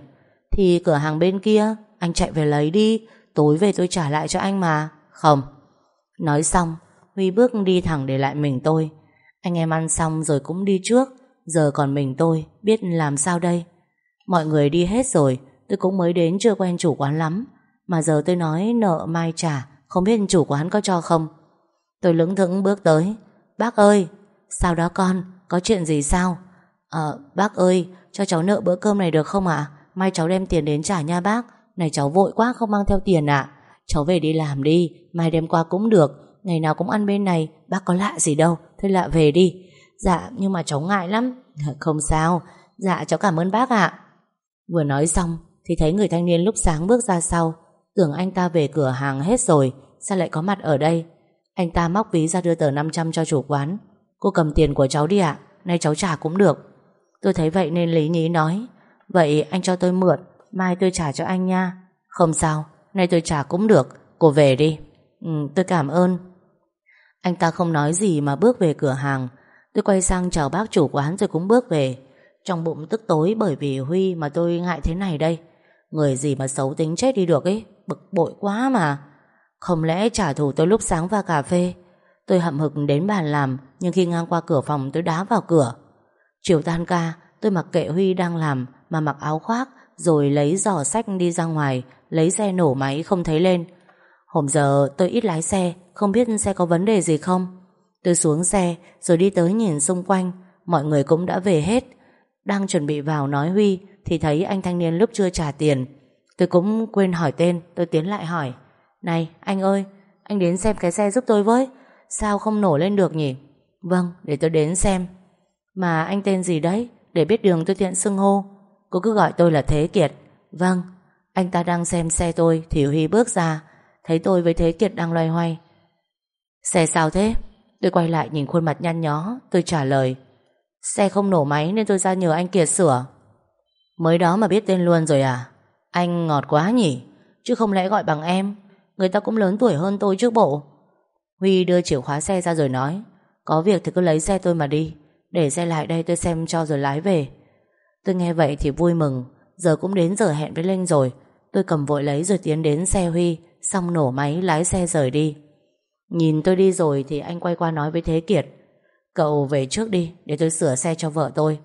Thì cửa hàng bên kia, Anh chạy về lấy đi. Tối về tôi trả lại cho anh mà. Không. Nói xong, Huy bước đi thẳng để lại mình tôi. Anh em ăn xong rồi cũng đi trước. Giờ còn mình tôi, Biết làm sao đây? Mọi người đi hết rồi, Tôi cũng mới đến chưa quen chủ quán lắm. Mà giờ tôi nói nợ mai trả, Không biết chủ quán có cho không? Tôi lững thững bước tới. Bác ơi! Sao đó con? Có chuyện gì sao? Ờ bác ơi, Cho cháu nợ bữa cơm này được không ạ? Mai cháu đem tiền đến trả nha bác. Này cháu vội quá, không mang theo tiền ạ. Cháu về đi làm đi, Mai đem qua cũng được. Ngày nào cũng ăn bên này, Bác có lạ gì đâu. Thôi lạ về đi. Dạ nhưng mà cháu ngại lắm. Không sao. Dạ cháu cảm ơn bác ạ. Vừa nói xong, Thì thấy người thanh niên lúc sáng bước ra sau. Tưởng anh ta về cửa hàng hết rồi, Sao lại có mặt ở đây? Anh ta móc ví ra đưa tờ 500 cho chủ quán. Cô cầm tiền của cháu đi ạ, Nay cháu trả cũng được. Tôi thấy vậy nên lý nhí nói, Vậy anh cho tôi mượn, Mai tôi trả cho anh nha. Không sao, Nay tôi trả cũng được, Cô về đi. Ừ tôi cảm ơn. Anh ta không nói gì mà bước về cửa hàng. Tôi quay sang chào bác chủ quán rồi cũng bước về. Trong bụng tức tối bởi vì Huy mà tôi ngại thế này đây. Người gì mà xấu tính chết đi được ấy, Bực bội quá mà. Không lẽ trả thù tôi lúc sáng pha cà phê? Tôi hậm hực đến bàn làm, Nhưng khi ngang qua cửa phòng tôi đá vào cửa. Chiều tan ca, Tôi mặc kệ Huy đang làm Mà mặc áo khoác, Rồi lấy giỏ sách đi ra ngoài, Lấy xe nổ máy không thấy lên. Hôm giờ tôi ít lái xe, Không biết xe có vấn đề gì không? Tôi xuống xe, rồi đi tới nhìn xung quanh. Mọi người cũng đã về hết. Đang chuẩn bị vào nói Huy, Thì thấy anh thanh niên lúc chưa trả tiền. Tôi cũng quên hỏi tên, Tôi tiến lại hỏi. Này, anh ơi, Anh đến xem cái xe giúp tôi với. Sao không nổ lên được nhỉ? Vâng để tôi đến xem. Mà anh tên gì đấy? Để biết đường tôi tiện xưng hô. Cô cứ gọi tôi là Thế Kiệt. Vâng Anh ta đang xem xe tôi Thì Huy bước ra. Thấy tôi với Thế Kiệt đang loay hoay. Xe sao thế? Tôi quay lại nhìn khuôn mặt nhăn nhó. Tôi trả lời, Xe không nổ máy nên tôi ra nhờ anh Kiệt sửa. Mới đó mà biết tên luôn rồi à? Anh ngọt quá nhỉ? Chứ không lẽ gọi bằng em? Người ta cũng lớn tuổi hơn tôi trước bộ. Huy đưa chìa khóa xe ra rồi nói, Có việc thì cứ lấy xe tôi mà đi. Để xe lại đây tôi xem cho rồi lái về. Tôi nghe vậy thì vui mừng. Giờ cũng đến giờ hẹn với Linh rồi. Tôi cầm vội lấy rồi tiến đến xe Huy, Xong nổ máy lái xe rời đi. Nhìn tôi đi rồi thì anh quay qua nói với Thế Kiệt, Cậu về trước đi, Để tôi sửa xe cho vợ tôi.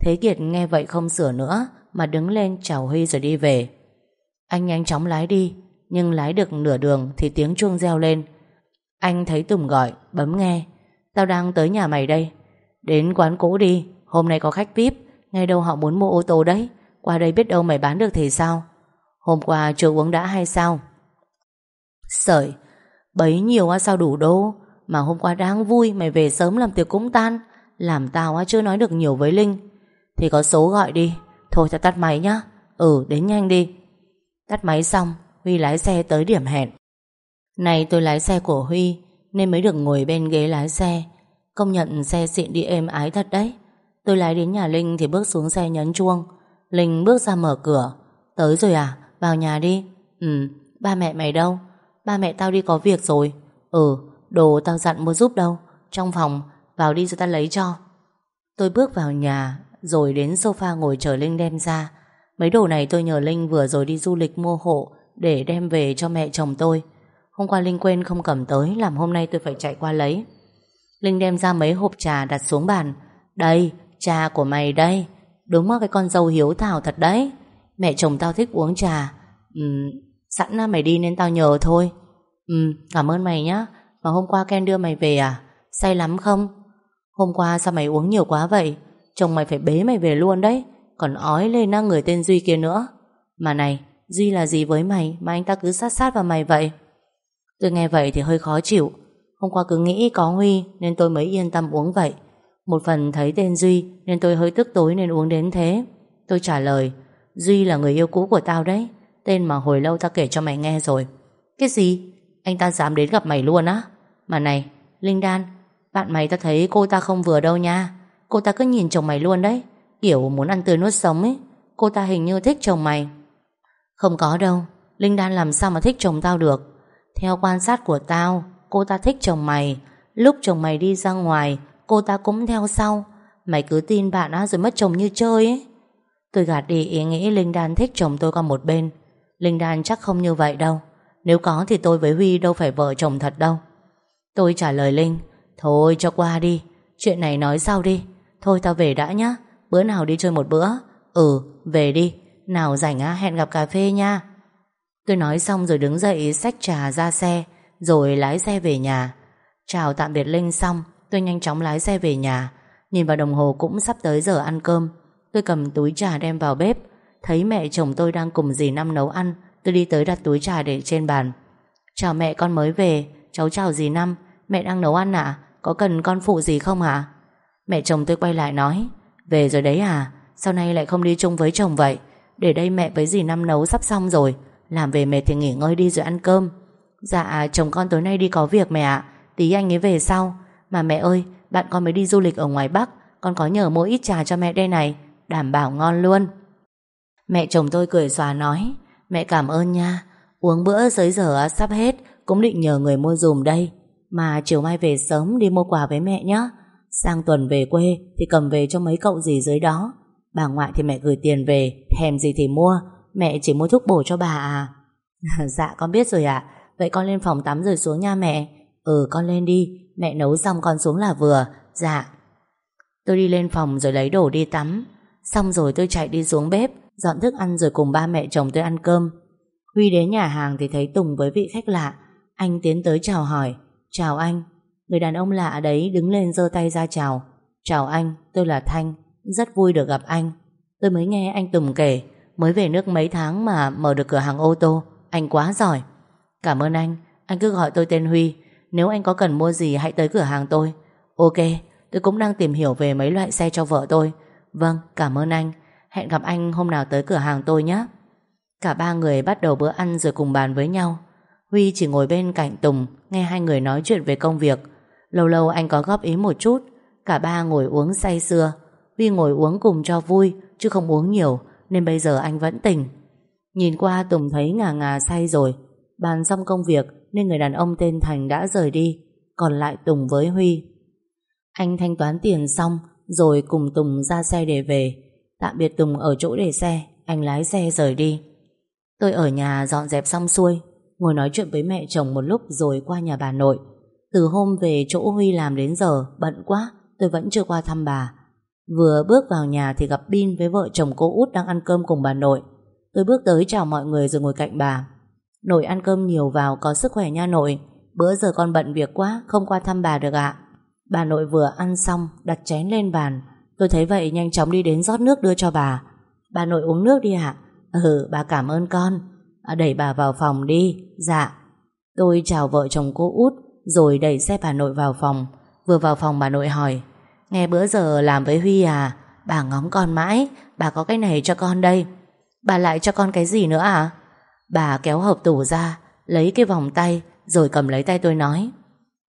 Thế Kiệt nghe vậy không sửa nữa, Mà đứng lên chào Huy rồi đi về. Anh nhanh chóng lái đi, Nhưng lái được nửa đường thì tiếng chuông reo lên. Anh thấy Tùng gọi, Bấm nghe. Tao đang tới nhà mày đây. Đến quán cũ đi, Hôm nay có khách VIP Ngay đâu họ muốn mua ô tô đấy. Qua đây biết đâu mày bán được thì sao? Hôm qua chưa uống đã hay sao? Sợi Bấy nhiều á sao đủ đô? Mà hôm qua đang vui mày về sớm làm tiệc cũng tan. Làm tao á chưa nói được nhiều với Linh. Thì có số gọi đi. Thôi tao tắt máy nhá. Ừ đến nhanh đi. Tắt máy xong Huy lái xe tới điểm hẹn. Này tôi lái xe của Huy Nên mới được ngồi bên ghế lái xe. Công nhận xe xịn đi êm ái thật đấy. Tôi lái đến nhà Linh thì bước xuống xe nhấn chuông. Linh bước ra mở cửa. Tới rồi à? Vào nhà đi. Ừ, ba mẹ mày đâu? Ba mẹ tao đi có việc rồi. Ừ đồ tao dặn mua giúp đâu. Trong phòng vào đi cho ta lấy cho. Tôi bước vào nhà Rồi đến sofa ngồi chờ Linh đem ra. Mấy đồ này tôi nhờ Linh vừa rồi đi du lịch mua hộ Để đem về cho mẹ chồng tôi. Hôm qua Linh quên không cầm tới Làm hôm nay tôi phải chạy qua lấy. Linh đem ra mấy hộp trà đặt xuống bàn. Đây, trà của mày đây. Đúng là cái con dâu hiếu thảo thật đấy. Mẹ chồng tao thích uống trà. Ừ. Sẵn mày đi nên tao nhờ thôi. Ừ cảm ơn mày nhá. Mà hôm qua Ken đưa mày về à? Say lắm không? Hôm qua sao mày uống nhiều quá vậy? Chồng mày phải bế mày về luôn đấy. Còn ói lên na người tên Duy kia nữa. Mà này, Duy là gì với mày Mà anh ta cứ sát sát vào mày vậy? Tôi nghe vậy thì hơi khó chịu. Hôm qua cứ nghĩ có Huy Nên tôi mới yên tâm uống vậy. Một phần thấy tên Duy Nên tôi hơi tức tối nên uống đến thế. Tôi trả lời, Duy là người yêu cũ của tao đấy. Tên mà hồi lâu ta kể cho mày nghe rồi. Cái gì? Anh ta dám đến gặp mày luôn á? Mà này, Linh Đan Bạn mày ta thấy cô ta không vừa đâu nha. Cô ta cứ nhìn chồng mày luôn đấy. Kiểu muốn ăn tươi nuốt sống ấy. Cô ta hình như thích chồng mày. Không có đâu. Linh Đan làm sao mà thích chồng tao được? Theo quan sát của tao Cô ta thích chồng mày. Lúc chồng mày đi ra ngoài Cô ta cũng theo sau. Mày cứ tin bạn á rồi mất chồng như chơi ấy. Tôi gạt đi ý nghĩ Linh Đan thích chồng tôi qua một bên. Linh Đan chắc không như vậy đâu. Nếu có thì tôi với Huy đâu phải vợ chồng thật đâu. Tôi trả lời Linh, Thôi cho qua đi, Chuyện này nói sau đi. Thôi tao về đã nhá, Bữa nào đi chơi một bữa. Ừ về đi, Nào rảnh á, hẹn gặp cà phê nha. Tôi nói xong rồi đứng dậy xách trà ra xe, Rồi lái xe về nhà. Chào tạm biệt Linh xong, Tôi nhanh chóng lái xe về nhà. Nhìn vào đồng hồ cũng sắp tới giờ ăn cơm. Tôi cầm túi trà đem vào bếp Thấy mẹ chồng tôi đang cùng dì Năm nấu ăn, Tôi đi tới đặt túi trà để trên bàn. Chào mẹ, con mới về. Cháu chào dì Năm. Mẹ đang nấu ăn à? Có cần con phụ gì không hả? Mẹ chồng tôi quay lại nói, Về rồi đấy à? Sau này lại không đi chung với chồng vậy? Để đây mẹ với dì Năm nấu sắp xong rồi. Làm về mệt thì nghỉ ngơi đi rồi ăn cơm. Dạ chồng con tối nay đi có việc mẹ ạ. Tí anh ấy về sau. Mà mẹ ơi, bạn con mới đi du lịch ở ngoài Bắc. Con có nhờ mua ít trà cho mẹ đây này. Đảm bảo ngon luôn. Mẹ chồng tôi cười xòa nói, Mẹ cảm ơn nha, Uống bữa dưới giờ sắp hết, Cũng định nhờ người mua dùm đây. Mà chiều mai về sớm đi mua quà với mẹ nhé Sang tuần về quê Thì cầm về cho mấy cậu gì dưới đó. Bà ngoại thì mẹ gửi tiền về, Thèm gì thì mua. Mẹ chỉ mua thuốc bổ cho bà à. Dạ con biết rồi ạ. Vậy con lên phòng tắm rồi xuống nha mẹ. Ừ con lên đi. Mẹ nấu xong con xuống là vừa. Dạ. Tôi đi lên phòng rồi lấy đồ đi tắm. Xong rồi tôi chạy đi xuống bếp. Dọn thức ăn rồi cùng ba mẹ chồng tôi ăn cơm. Huy đến nhà hàng thì thấy Tùng với vị khách lạ. Anh tiến tới chào hỏi. Chào anh. Người đàn ông lạ đấy đứng lên giơ tay ra chào. Chào anh, tôi là Thanh. Rất vui được gặp anh. Tôi mới nghe anh Tùng kể. Mới về nước mấy tháng mà mở được cửa hàng ô tô. Anh quá giỏi. Cảm ơn anh, anh cứ gọi tôi tên Huy. Nếu anh có cần mua gì hãy tới cửa hàng tôi. Ok, tôi cũng đang tìm hiểu về mấy loại xe cho vợ tôi. Vâng, cảm ơn anh. Hẹn gặp anh hôm nào tới cửa hàng tôi nhé. Cả ba người bắt đầu bữa ăn rồi cùng bàn với nhau. Huy chỉ ngồi bên cạnh Tùng, Nghe hai người nói chuyện về công việc. Lâu lâu anh có góp ý một chút. Cả ba ngồi uống say sưa. Huy ngồi uống cùng cho vui, Chứ không uống nhiều, Nên bây giờ anh vẫn tỉnh. Nhìn qua Tùng thấy ngà ngà say rồi. Bàn xong công việc, Nên người đàn ông tên Thành đã rời đi. Còn lại Tùng với Huy. Anh thanh toán tiền xong, Rồi cùng Tùng ra xe để về. Tạm biệt Tùng ở chỗ để xe, Anh lái xe rời đi. Tôi ở nhà dọn dẹp xong xuôi, Ngồi nói chuyện với mẹ chồng một lúc rồi qua nhà bà nội. Từ hôm về chỗ Huy làm đến giờ, Bận quá, Tôi vẫn chưa qua thăm bà. Vừa bước vào nhà thì gặp Bin với vợ chồng cô út đang ăn cơm cùng bà nội. Tôi bước tới chào mọi người rồi ngồi cạnh bà. Nội ăn cơm nhiều vào, có sức khỏe nha nội. Bữa giờ con bận việc quá, Không qua thăm bà được ạ. Bà nội vừa ăn xong, đặt chén lên bàn. Tôi thấy vậy nhanh chóng đi đến rót nước đưa cho bà. Bà nội uống nước đi ạ. Ừ bà cảm ơn con. À, Đẩy bà vào phòng đi. Dạ. Tôi chào vợ chồng cô út Rồi đẩy xe bà nội vào phòng. Vừa vào phòng bà nội hỏi Nghe bữa giờ làm với Huy à? Bà ngóng con mãi. Bà có cái này cho con đây. Bà lại cho con cái gì nữa à? Bà kéo hộp tủ ra Lấy cái vòng tay Rồi cầm lấy tay tôi nói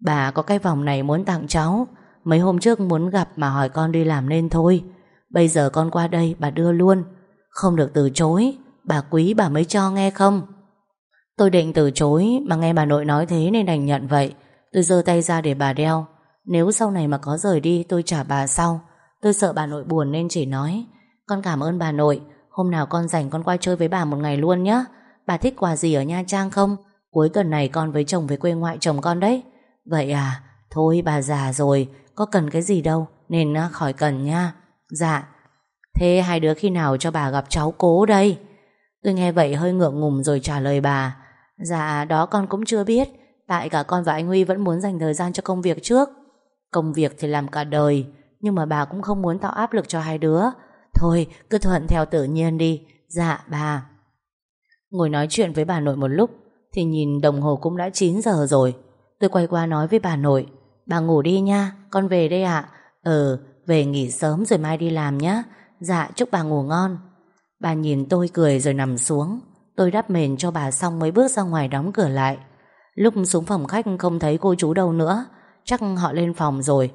Bà có cái vòng này muốn tặng cháu. Mấy hôm trước muốn gặp mà hỏi con đi làm nên thôi. Bây giờ con qua đây bà đưa luôn. Không được từ chối. Bà quý bà mới cho nghe không? Tôi định từ chối, Mà nghe bà nội nói thế nên đành nhận vậy. Tôi giơ tay ra để bà đeo. Nếu sau này mà có rời đi, tôi trả bà sau. Tôi sợ bà nội buồn nên chỉ nói, Con cảm ơn bà nội. Hôm nào con rảnh con qua chơi với bà một ngày luôn nhé Bà thích quà gì ở Nha Trang không? Cuối tuần này con với chồng về quê ngoại chồng con đấy. Vậy à? Thôi bà già rồi. Có cần cái gì đâu, Nên à, khỏi cần nha. Dạ. Thế hai đứa khi nào cho bà gặp cháu cố đây? Tôi nghe vậy hơi ngượng ngùng rồi trả lời bà. Dạ đó con cũng chưa biết. Tại cả con và anh Huy vẫn muốn dành thời gian cho công việc trước. Công việc thì làm cả đời, Nhưng mà bà cũng không muốn tạo áp lực cho hai đứa. Thôi, cứ thuận theo tự nhiên đi. Dạ bà. Ngồi nói chuyện với bà nội một lúc, Thì nhìn đồng hồ cũng đã 9 giờ rồi. Tôi quay qua nói với bà nội. Bà ngủ đi nha Con về đây ạ. Ờ, về nghỉ sớm rồi mai đi làm nhé Dạ chúc bà ngủ ngon. Bà nhìn tôi cười rồi nằm xuống. Tôi đắp mền cho bà xong mới bước ra ngoài đóng cửa lại. Lúc xuống phòng khách không thấy cô chú đâu nữa. Chắc họ lên phòng rồi.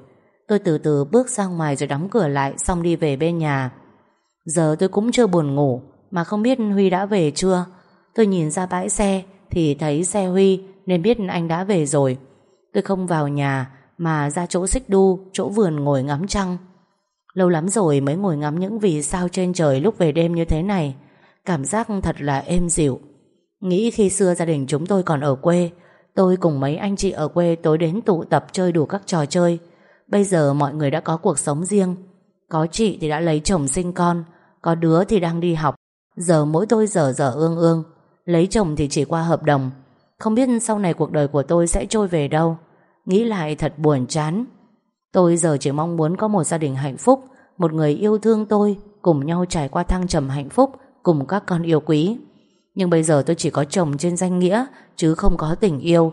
Tôi từ từ bước ra ngoài rồi đóng cửa lại Xong đi về bên nhà. Giờ tôi cũng chưa buồn ngủ Mà không biết Huy đã về chưa. Tôi nhìn ra bãi xe Thì thấy xe Huy Nên biết anh đã về rồi. Tôi không vào nhà mà ra chỗ xích đu, Chỗ vườn ngồi ngắm trăng. Lâu lắm rồi mới ngồi ngắm những vì sao trên trời Lúc về đêm như thế này. Cảm giác thật là êm dịu. Nghĩ khi xưa gia đình chúng tôi còn ở quê, Tôi cùng mấy anh chị ở quê tối đến tụ tập chơi đủ các trò chơi. Bây giờ mọi người đã có cuộc sống riêng. Có chị thì đã lấy chồng sinh con, Có đứa thì đang đi học. Giờ mỗi tôi dở dở ương ương, Lấy chồng thì chỉ qua hợp đồng. Không biết sau này cuộc đời của tôi sẽ trôi về đâu. Nghĩ lại thật buồn chán. Tôi giờ chỉ mong muốn có một gia đình hạnh phúc, Một người yêu thương tôi, Cùng nhau trải qua thăng trầm hạnh phúc, Cùng các con yêu quý. Nhưng bây giờ tôi chỉ có chồng trên danh nghĩa, Chứ không có tình yêu.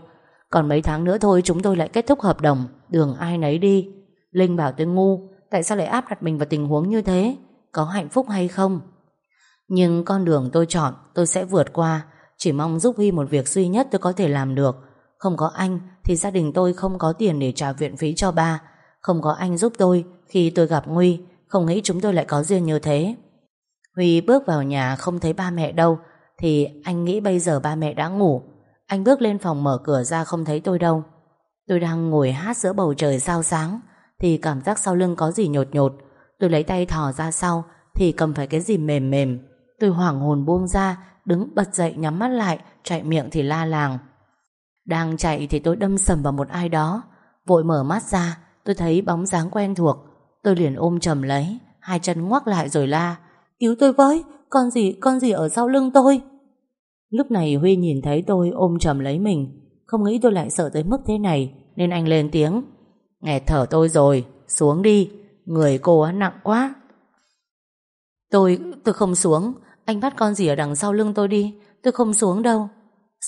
Còn mấy tháng nữa thôi chúng tôi lại kết thúc hợp đồng, Đường ai nấy đi. Linh bảo tôi ngu, Tại sao lại áp đặt mình vào tình huống như thế? Có hạnh phúc hay không? Nhưng con đường tôi chọn, tôi sẽ vượt qua. Chỉ mong giúp Huy một việc duy nhất tôi có thể làm được không có anh Thì gia đình tôi không có tiền để trả viện phí cho ba. Không có anh giúp tôi Khi tôi gặp Nguy, Không nghĩ chúng tôi lại có duyên như thế. Huy bước vào nhà không thấy ba mẹ đâu, Thì anh nghĩ bây giờ ba mẹ đã ngủ. Anh bước lên phòng mở cửa ra không thấy tôi đâu. Tôi đang ngồi hát giữa bầu trời sao sáng, Thì cảm giác sau lưng có gì nhột nhột. Tôi lấy tay thò ra sau, Thì cầm phải cái gì mềm mềm. Tôi hoảng hồn buông ra, Đứng bật dậy nhắm mắt lại, Chạy miệng thì la làng. Đang chạy thì tôi đâm sầm vào một ai đó. Vội mở mắt ra Tôi thấy bóng dáng quen thuộc. Tôi liền ôm chầm lấy Hai chân ngoắc lại rồi la Cứu tôi với Con gì con gì ở sau lưng tôi? Lúc này Huy nhìn thấy tôi ôm chầm lấy mình Không nghĩ tôi lại sợ tới mức thế này Nên anh lên tiếng Nghe thở tôi rồi Xuống đi Người cô á nặng quá. Tôi, tôi không xuống Anh bắt con gì ở đằng sau lưng tôi đi Tôi không xuống đâu.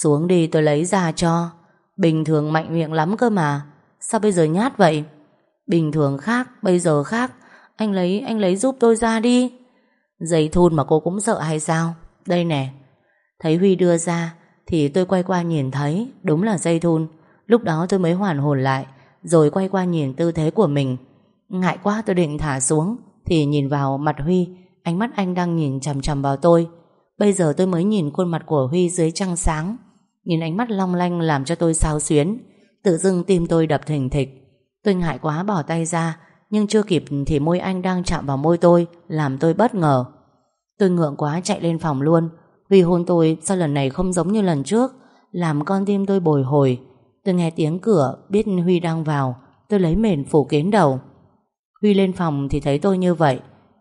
Xuống đi tôi lấy ra cho. Bình thường mạnh miệng lắm cơ mà. Sao bây giờ nhát vậy? Bình thường khác, bây giờ khác. Anh lấy, anh lấy giúp tôi ra đi. Dây thun mà cô cũng sợ hay sao? Đây nè. Thấy Huy đưa ra Thì tôi quay qua nhìn thấy Đúng là dây thun. Lúc đó tôi mới hoàn hồn lại Rồi quay qua nhìn tư thế của mình. Ngại quá tôi định thả xuống. Thì nhìn vào mặt Huy Ánh mắt anh đang nhìn chằm chằm vào tôi. Bây giờ tôi mới nhìn khuôn mặt của Huy dưới trăng sáng. Nhìn ánh mắt long lanh làm cho tôi sao xuyến. Tự dưng tim tôi đập thình thịch. Tôi ngại quá bỏ tay ra, Nhưng chưa kịp thì môi anh đang chạm vào môi tôi, Làm tôi bất ngờ. Tôi ngượng quá chạy lên phòng luôn. Vì hôn tôi sao lần này không giống như lần trước, Làm con tim tôi bồi hồi. Tôi nghe tiếng cửa, Biết Huy đang vào. Tôi lấy mền phủ kín đầu. Huy lên phòng thì thấy tôi như vậy.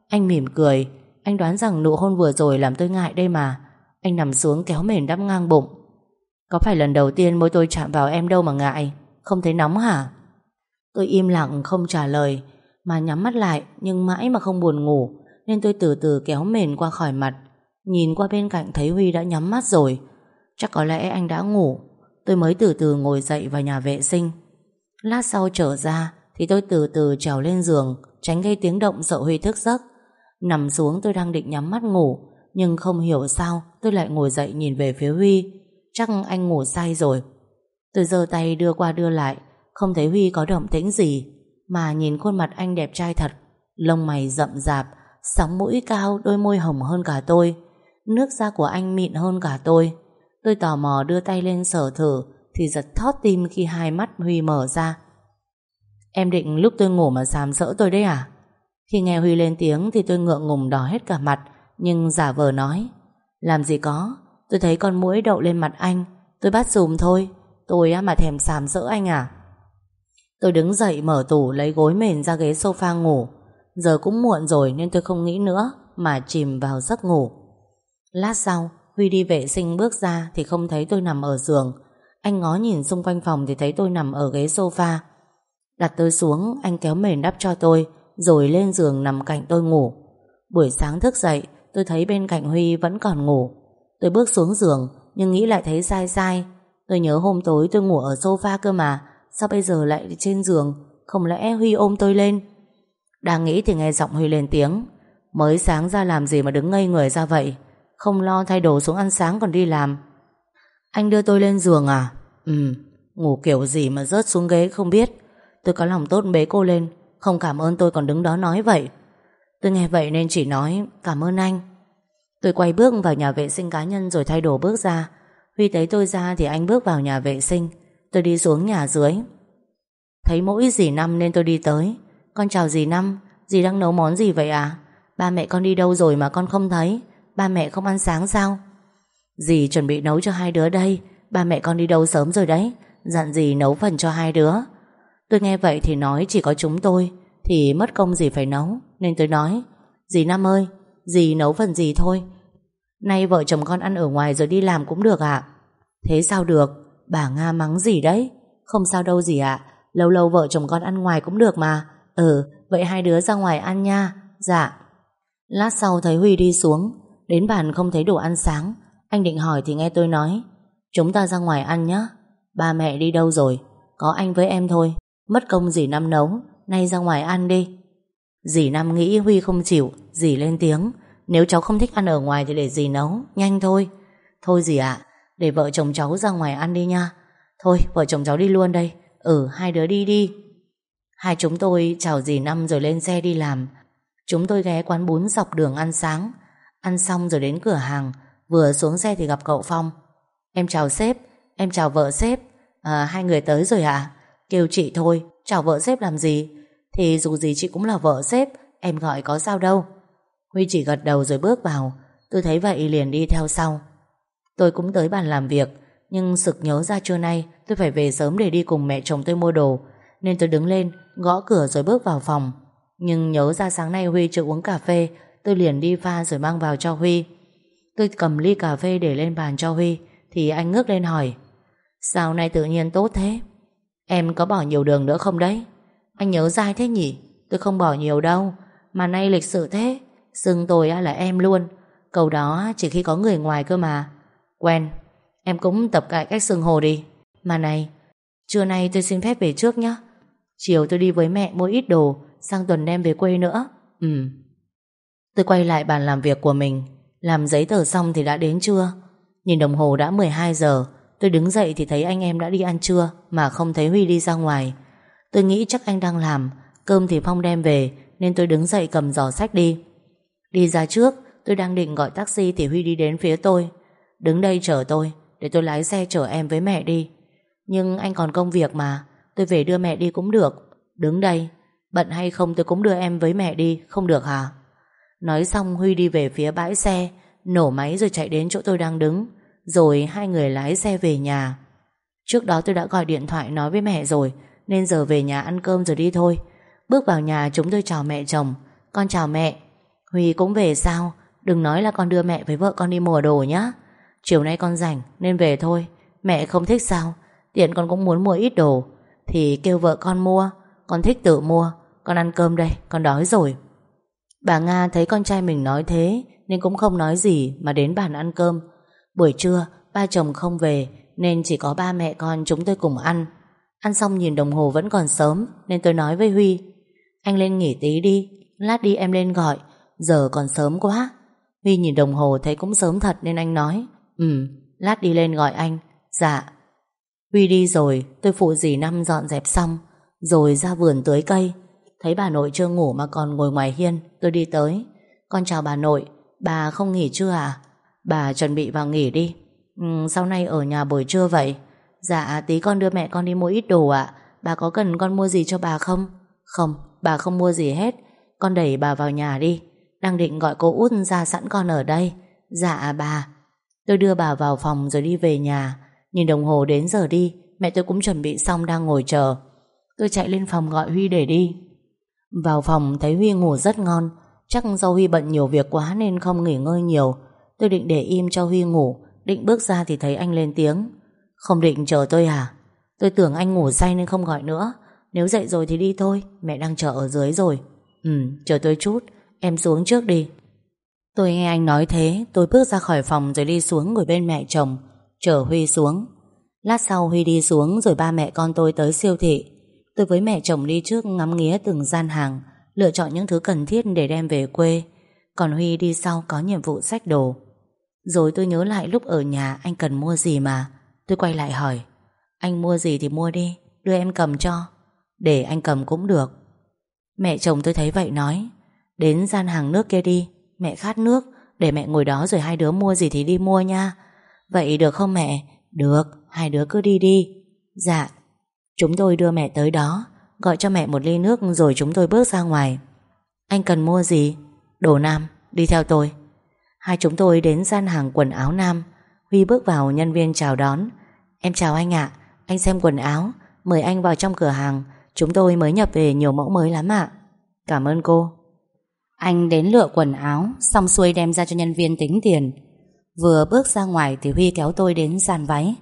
Anh mỉm cười. Anh đoán rằng nụ hôn vừa rồi làm tôi ngại đây mà. Anh nằm xuống kéo mền đắp ngang bụng. Có phải lần đầu tiên môi tôi chạm vào em đâu mà ngại? Không thấy nóng hả? Tôi im lặng, không trả lời, Mà nhắm mắt lại, Nhưng mãi mà không buồn ngủ, Nên tôi từ từ kéo mền qua khỏi mặt. Nhìn qua bên cạnh thấy Huy đã nhắm mắt rồi. Chắc có lẽ anh đã ngủ. Tôi mới từ từ ngồi dậy vào nhà vệ sinh. Lát sau trở ra, Thì tôi từ từ trèo lên giường, Tránh gây tiếng động sợ Huy thức giấc. Nằm xuống tôi đang định nhắm mắt ngủ, Nhưng không hiểu sao Tôi lại ngồi dậy nhìn về phía Huy. Chắc anh ngủ say rồi. Tôi giơ tay đưa qua đưa lại, Không thấy Huy có động tĩnh gì, Mà nhìn khuôn mặt anh đẹp trai thật. Lông mày rậm rạp, Sóng mũi cao, đôi môi hồng hơn cả tôi. Nước da của anh mịn hơn cả tôi. Tôi tò mò đưa tay lên sở thử, Thì giật thót tim khi hai mắt Huy mở ra. Em định lúc tôi ngủ mà sàm sỡ tôi đấy à? Khi nghe Huy lên tiếng Thì tôi ngượng ngùng đỏ hết cả mặt, Nhưng giả vờ nói, Làm gì có Tôi thấy con mũi đậu lên mặt anh. Tôi bắt dùm thôi. Tôi mà thèm sàm sỡ anh à. Tôi đứng dậy mở tủ lấy gối mền ra ghế sofa ngủ. Giờ cũng muộn rồi nên tôi không nghĩ nữa Mà chìm vào giấc ngủ. Lát sau, Huy đi vệ sinh bước ra Thì không thấy tôi nằm ở giường. Anh ngó nhìn xung quanh phòng Thì thấy tôi nằm ở ghế sofa. Đặt tôi xuống, anh kéo mền đắp cho tôi, Rồi lên giường nằm cạnh tôi ngủ. Buổi sáng thức dậy, Tôi thấy bên cạnh Huy vẫn còn ngủ. Tôi bước xuống giường, Nhưng nghĩ lại thấy sai sai. Tôi nhớ hôm tối tôi ngủ ở sofa cơ mà, Sao bây giờ lại trên giường? Không lẽ Huy ôm tôi lên? Đang nghĩ thì nghe giọng Huy lên tiếng. Mới sáng ra làm gì mà đứng ngây người ra vậy? Không lo thay đồ xuống ăn sáng còn đi làm. Anh đưa tôi lên giường à? Ừ Ngủ kiểu gì mà rớt xuống ghế không biết. Tôi có lòng tốt bế cô lên, Không cảm ơn tôi còn đứng đó nói vậy. Tôi nghe vậy nên chỉ nói, Cảm ơn anh. Tôi quay bước vào nhà vệ sinh cá nhân rồi thay đồ bước ra. Huy thấy tôi ra thì anh bước vào nhà vệ sinh. Tôi đi xuống nhà dưới. Thấy mỗi dì Năm nên tôi đi tới. Con chào dì Năm, Dì đang nấu món gì vậy à Ba mẹ con đi đâu rồi mà con không thấy? Ba mẹ không ăn sáng sao? Dì chuẩn bị nấu cho hai đứa đây. Ba mẹ con đi đâu sớm rồi đấy? Dặn dì nấu phần cho hai đứa. Tôi nghe vậy thì nói chỉ có chúng tôi, Thì mất công gì phải nấu. Nên tôi nói, Dì Năm ơi, Dì nấu phần gì thôi? Nay vợ chồng con ăn ở ngoài rồi đi làm cũng được ạ. Thế sao được? Bà Nga mắng gì đấy? Không sao đâu gì ạ. Lâu lâu vợ chồng con ăn ngoài cũng được mà. Ừ vậy hai đứa ra ngoài ăn nha. Dạ. Lát sau thấy Huy đi xuống. Đến bàn không thấy đồ ăn sáng. Anh định hỏi thì nghe tôi nói. Chúng ta ra ngoài ăn nhé Ba mẹ đi đâu rồi? Có anh với em thôi. Mất công dì Năm nấu. Nay ra ngoài ăn đi. Dì Năm nghĩ Huy không chịu. Dì lên tiếng. Nếu cháu không thích ăn ở ngoài thì để dì nấu? Nhanh thôi. Thôi dì ạ? Để vợ chồng cháu ra ngoài ăn đi nha. Thôi vợ chồng cháu đi luôn đây. Ừ hai đứa đi đi. Hai chúng tôi chào dì Năm rồi lên xe đi làm. Chúng tôi ghé quán bún dọc đường ăn sáng. Ăn xong rồi đến cửa hàng. Vừa xuống xe thì gặp cậu Phong. Em chào sếp. Em chào vợ sếp. À, Hai người tới rồi à Kêu chị thôi. Chào vợ sếp làm gì? Thì dù gì chị cũng là vợ sếp. Em gọi có sao đâu. Huy chỉ gật đầu rồi bước vào. Tôi thấy vậy liền đi theo sau. Tôi cũng tới bàn làm việc, Nhưng sực nhớ ra trưa nay Tôi phải về sớm để đi cùng mẹ chồng tôi mua đồ, Nên tôi đứng lên, Gõ cửa rồi bước vào phòng. Nhưng nhớ ra sáng nay Huy chưa uống cà phê, Tôi liền đi pha rồi mang vào cho Huy. Tôi cầm ly cà phê để lên bàn cho Huy, Thì anh ngước lên hỏi, Sao nay tự nhiên tốt thế? Em có bỏ nhiều đường nữa không đấy? Anh nhớ dai thế nhỉ? Tôi không bỏ nhiều đâu, Mà nay lịch sự thế. Xưng tôi là em luôn. Câu đó chỉ khi có người ngoài cơ mà. Quen, Em cũng tập cải cách xưng hồ đi. Mà này, Trưa nay tôi xin phép về trước nhé Chiều tôi đi với mẹ mua ít đồ, Sang tuần đem về quê nữa. Ừ. Tôi quay lại bàn làm việc của mình. Làm giấy tờ xong thì đã đến trưa. Nhìn đồng hồ đã 12 giờ. Tôi đứng dậy thì thấy anh em đã đi ăn trưa, Mà không thấy Huy đi ra ngoài. Tôi nghĩ chắc anh đang làm. Cơm thì Phong đem về, Nên tôi đứng dậy cầm giỏ sách đi. Đi ra trước, tôi đang định gọi taxi Thì Huy đi đến phía tôi. Đứng đây chờ tôi, Để tôi lái xe chở em với mẹ đi. Nhưng anh còn công việc mà, Tôi về đưa mẹ đi cũng được. Đứng đây, Bận hay không tôi cũng đưa em với mẹ đi, Không được hả? Nói xong Huy đi về phía bãi xe, Nổ máy rồi chạy đến chỗ tôi đang đứng. Rồi hai người lái xe về nhà. Trước đó tôi đã gọi điện thoại nói với mẹ rồi, Nên giờ về nhà ăn cơm rồi đi thôi. Bước vào nhà chúng tôi chào mẹ chồng. Con chào mẹ. Huy cũng về sao? Đừng nói là con đưa mẹ với vợ con đi mua đồ nhá. Chiều nay con rảnh, nên về thôi. Mẹ không thích sao? Tiện con cũng muốn mua ít đồ. Thì kêu vợ con mua. Con thích tự mua. Con ăn cơm đây, con đói rồi. Bà Nga thấy con trai mình nói thế, Nên cũng không nói gì mà đến bàn ăn cơm. Buổi trưa, Ba chồng không về, Nên chỉ có ba mẹ con chúng tôi cùng ăn. Ăn xong nhìn đồng hồ vẫn còn sớm, Nên tôi nói với Huy. Anh lên nghỉ tí đi. Lát đi em lên gọi. Giờ còn sớm quá. Huy nhìn đồng hồ thấy cũng sớm thật nên anh nói Ừ lát đi lên gọi anh. Dạ. Huy đi rồi tôi phụ dì Năm dọn dẹp xong Rồi ra vườn tưới cây. Thấy bà nội chưa ngủ mà còn ngồi ngoài hiên Tôi đi tới. Con chào bà nội Bà không nghỉ chưa à Bà chuẩn bị vào nghỉ đi. Ừ, Sau này ở nhà buổi trưa vậy? Dạ tí con đưa mẹ con đi mua ít đồ ạ. Bà có cần con mua gì cho bà không? Không bà không mua gì hết. Con đẩy bà vào nhà đi. Đang định gọi cô út ra sẵn con ở đây. Dạ bà. Tôi đưa bà vào phòng rồi đi về nhà. Nhìn đồng hồ đến giờ đi, Mẹ tôi cũng chuẩn bị xong đang ngồi chờ. Tôi chạy lên phòng gọi Huy để đi. Vào phòng thấy Huy ngủ rất ngon. Chắc do Huy bận nhiều việc quá Nên không nghỉ ngơi nhiều. Tôi định để im cho Huy ngủ, Định bước ra thì thấy anh lên tiếng. Không định chờ tôi à? Tôi tưởng anh ngủ say nên không gọi nữa. Nếu dậy rồi thì đi thôi, Mẹ đang chờ ở dưới rồi. Ừ chờ tôi chút. Em xuống trước đi. Tôi nghe anh nói thế, Tôi bước ra khỏi phòng rồi đi xuống ngồi bên mẹ chồng, Chở Huy xuống. Lát sau Huy đi xuống rồi ba mẹ con tôi tới siêu thị. Tôi với mẹ chồng đi trước ngắm nghía từng gian hàng, Lựa chọn những thứ cần thiết để đem về quê. Còn Huy đi sau có nhiệm vụ sách đồ. Rồi tôi nhớ lại lúc ở nhà anh cần mua gì mà. Tôi quay lại hỏi, Anh mua gì thì mua đi, Đưa em cầm cho. Để anh cầm cũng được. Mẹ chồng tôi thấy vậy nói Đến gian hàng nước kia đi. Mẹ khát nước. Để mẹ ngồi đó rồi hai đứa mua gì thì đi mua nha. Vậy được không mẹ? Được, hai đứa cứ đi đi. Dạ. Chúng tôi đưa mẹ tới đó. Gọi cho mẹ một ly nước rồi chúng tôi bước ra ngoài. Anh cần mua gì? Đồ nam, đi theo tôi. Hai chúng tôi đến gian hàng quần áo nam. Huy bước vào nhân viên chào đón. Em chào anh ạ. Anh xem quần áo. Mời anh vào trong cửa hàng. Chúng tôi mới nhập về nhiều mẫu mới lắm ạ. Cảm ơn cô. Anh đến lựa quần áo, Xong xuôi đem ra cho nhân viên tính tiền. Vừa bước ra ngoài thì Huy kéo tôi đến sàn váy.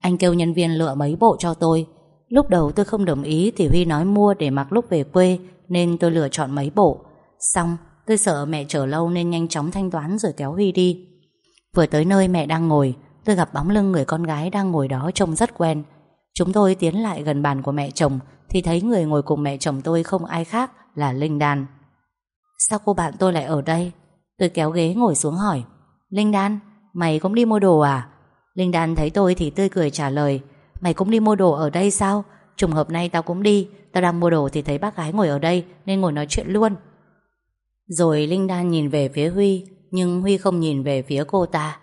Anh kêu nhân viên lựa mấy bộ cho tôi. Lúc đầu tôi không đồng ý Thì Huy nói mua để mặc lúc về quê, Nên tôi lựa chọn mấy bộ. Xong, tôi sợ mẹ chờ lâu Nên nhanh chóng thanh toán rồi kéo Huy đi. Vừa tới nơi mẹ đang ngồi, Tôi gặp bóng lưng người con gái đang ngồi đó Trông rất quen. Chúng tôi tiến lại gần bàn của mẹ chồng, Thì thấy người ngồi cùng mẹ chồng tôi không ai khác Là Linh Đan. Sao cô bạn tôi lại ở đây? Tôi kéo ghế ngồi xuống hỏi. Linh Đan, mày cũng đi mua đồ à? Linh Đan thấy tôi thì tươi cười trả lời. Mày cũng đi mua đồ ở đây sao? Trùng hợp nay tao cũng đi. Tao đang mua đồ thì thấy bác gái ngồi ở đây Nên ngồi nói chuyện luôn. Rồi Linh Đan nhìn về phía Huy Nhưng Huy không nhìn về phía cô ta.